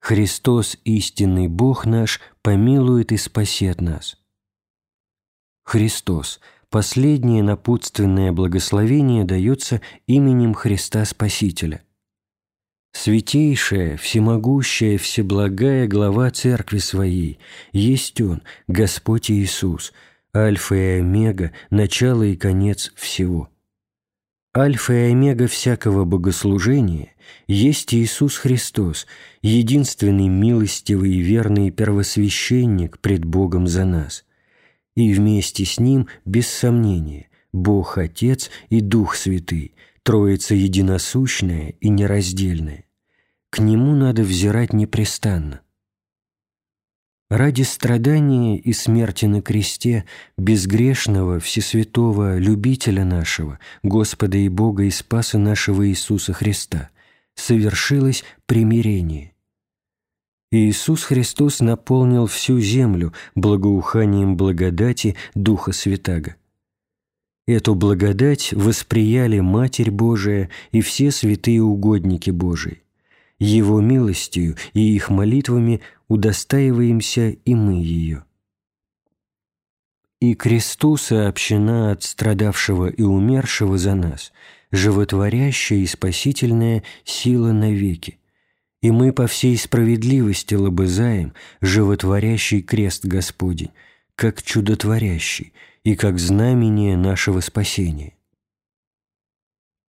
[SPEAKER 1] Христос, истинный Бог наш, помилует и спасет нас. Христос. Последнее напутственное благословение дается именем Христа Спасителя. Святейшая, всемогущая, всеблагая глава Церкви Своей, есть Он, Господь Иисус, Альфа и Омега, начало и конец всего. Альфа и омега всякого богослужения есть Иисус Христос, единственный милостивый и верный первосвященник пред Богом за нас. И вместе с Ним, без сомнения, Бог Отец и Дух Святый, Троица единосущная и нераздельная. К Нему надо взирать непрестанно – ради страдания и смерти на кресте безгрешного, всесвятого, любителя нашего, Господа и Бога и Спаса нашего Иисуса Христа, совершилось примирение. Иисус Христос наполнил всю землю благоуханием благодати Духа Святаго. Эту благодать восприяли Матерь Божия и все святые угодники Божии. Его милостью и их молитвами удостаиваемся и мы ее. И кресту сообщена от страдавшего и умершего за нас, животворящая и спасительная сила навеки, и мы по всей справедливости лобызаем животворящий крест Господень, как чудотворящий и как знамение нашего спасения.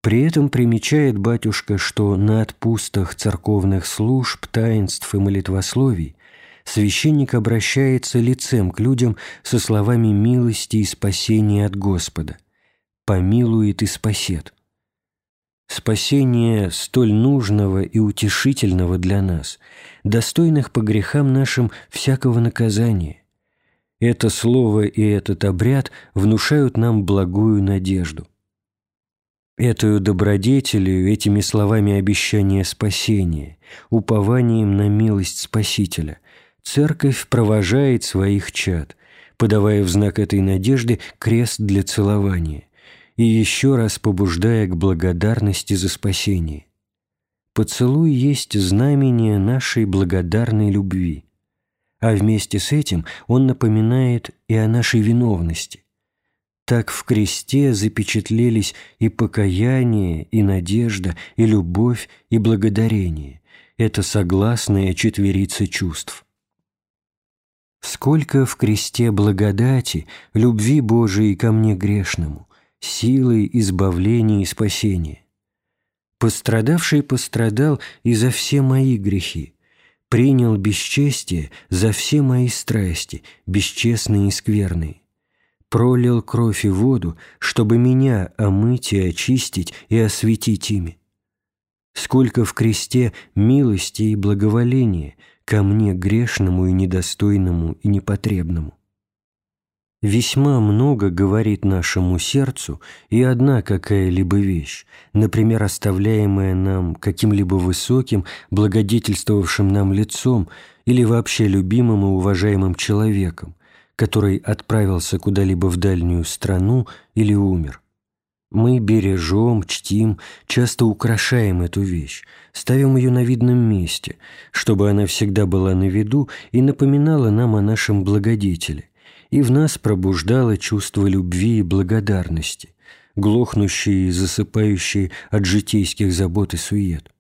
[SPEAKER 1] При этом примечает батюшка, что на отпустах церковных служб, таинств и молитвословий священник обращается лицем к людям со словами милости и спасения от Господа. «Помилует и спасет». Спасение столь нужного и утешительного для нас, достойных по грехам нашим всякого наказания. Это слово и этот обряд внушают нам благую надежду. Этою добродетелью, этими словами обещания спасения, упованием на милость Спасителя, Церковь провожает своих чад, подавая в знак этой надежды крест для целования и еще раз побуждая к благодарности за спасение. Поцелуй есть знамение нашей благодарной любви, а вместе с этим он напоминает и о нашей виновности, так в кресте запечатлелись и покаяние, и надежда, и любовь, и благодарение. Это согласная четверица чувств. Сколько в кресте благодати, любви Божией ко мне грешному, силы избавления и спасения. Пострадавший пострадал и за все мои грехи, принял бесчестие за все мои страсти, бесчестные и скверные пролил кровь и воду, чтобы меня омыть и очистить и осветить ими. Сколько в кресте милости и благоволения ко мне грешному и недостойному и непотребному. Весьма много говорит нашему сердцу и одна какая-либо вещь, например, оставляемая нам каким-либо высоким, благодетельствовавшим нам лицом или вообще любимым и уважаемым человеком, который отправился куда-либо в дальнюю страну или умер. Мы бережем, чтим, часто украшаем эту вещь, ставим ее на видном месте, чтобы она всегда была на виду и напоминала нам о нашем благодетеле, и в нас пробуждала чувство любви и благодарности, глохнущие и засыпающие от житейских забот и сует.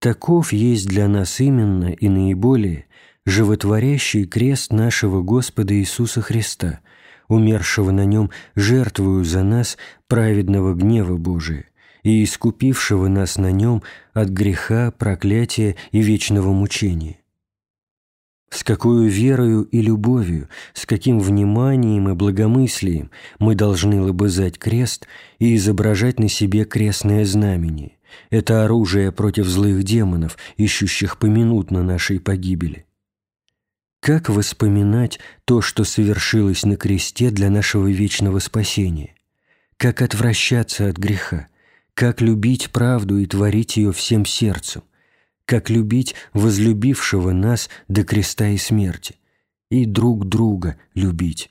[SPEAKER 1] Таков есть для нас именно и наиболее животворящий крест нашего Господа Иисуса Христа, умершего на нем жертвую за нас праведного гнева Божия и искупившего нас на нем от греха, проклятия и вечного мучения. С какой верою и любовью, с каким вниманием и благомыслием мы должны лобызать крест и изображать на себе крестное знамение. Это оружие против злых демонов, ищущих поминутно нашей погибели. Как воспоминать то, что совершилось на кресте для нашего вечного спасения? Как отвращаться от греха? Как любить правду и творить ее всем сердцем? Как любить возлюбившего нас до креста и смерти? И друг друга любить?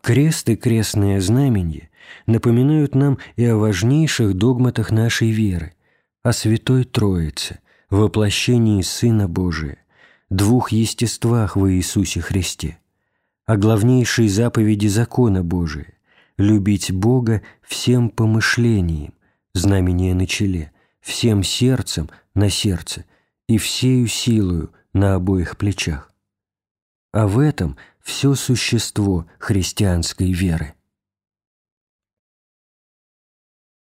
[SPEAKER 1] Крест и крестное знамение напоминают нам и о важнейших догматах нашей веры, о Святой Троице, воплощении Сына Божия, двух естествах во Иисусе Христе, о главнейшей заповеди закона Божия – любить Бога всем помышлением, знамение на челе, всем сердцем на сердце и всею силою на обоих плечах. А в этом все существо христианской веры –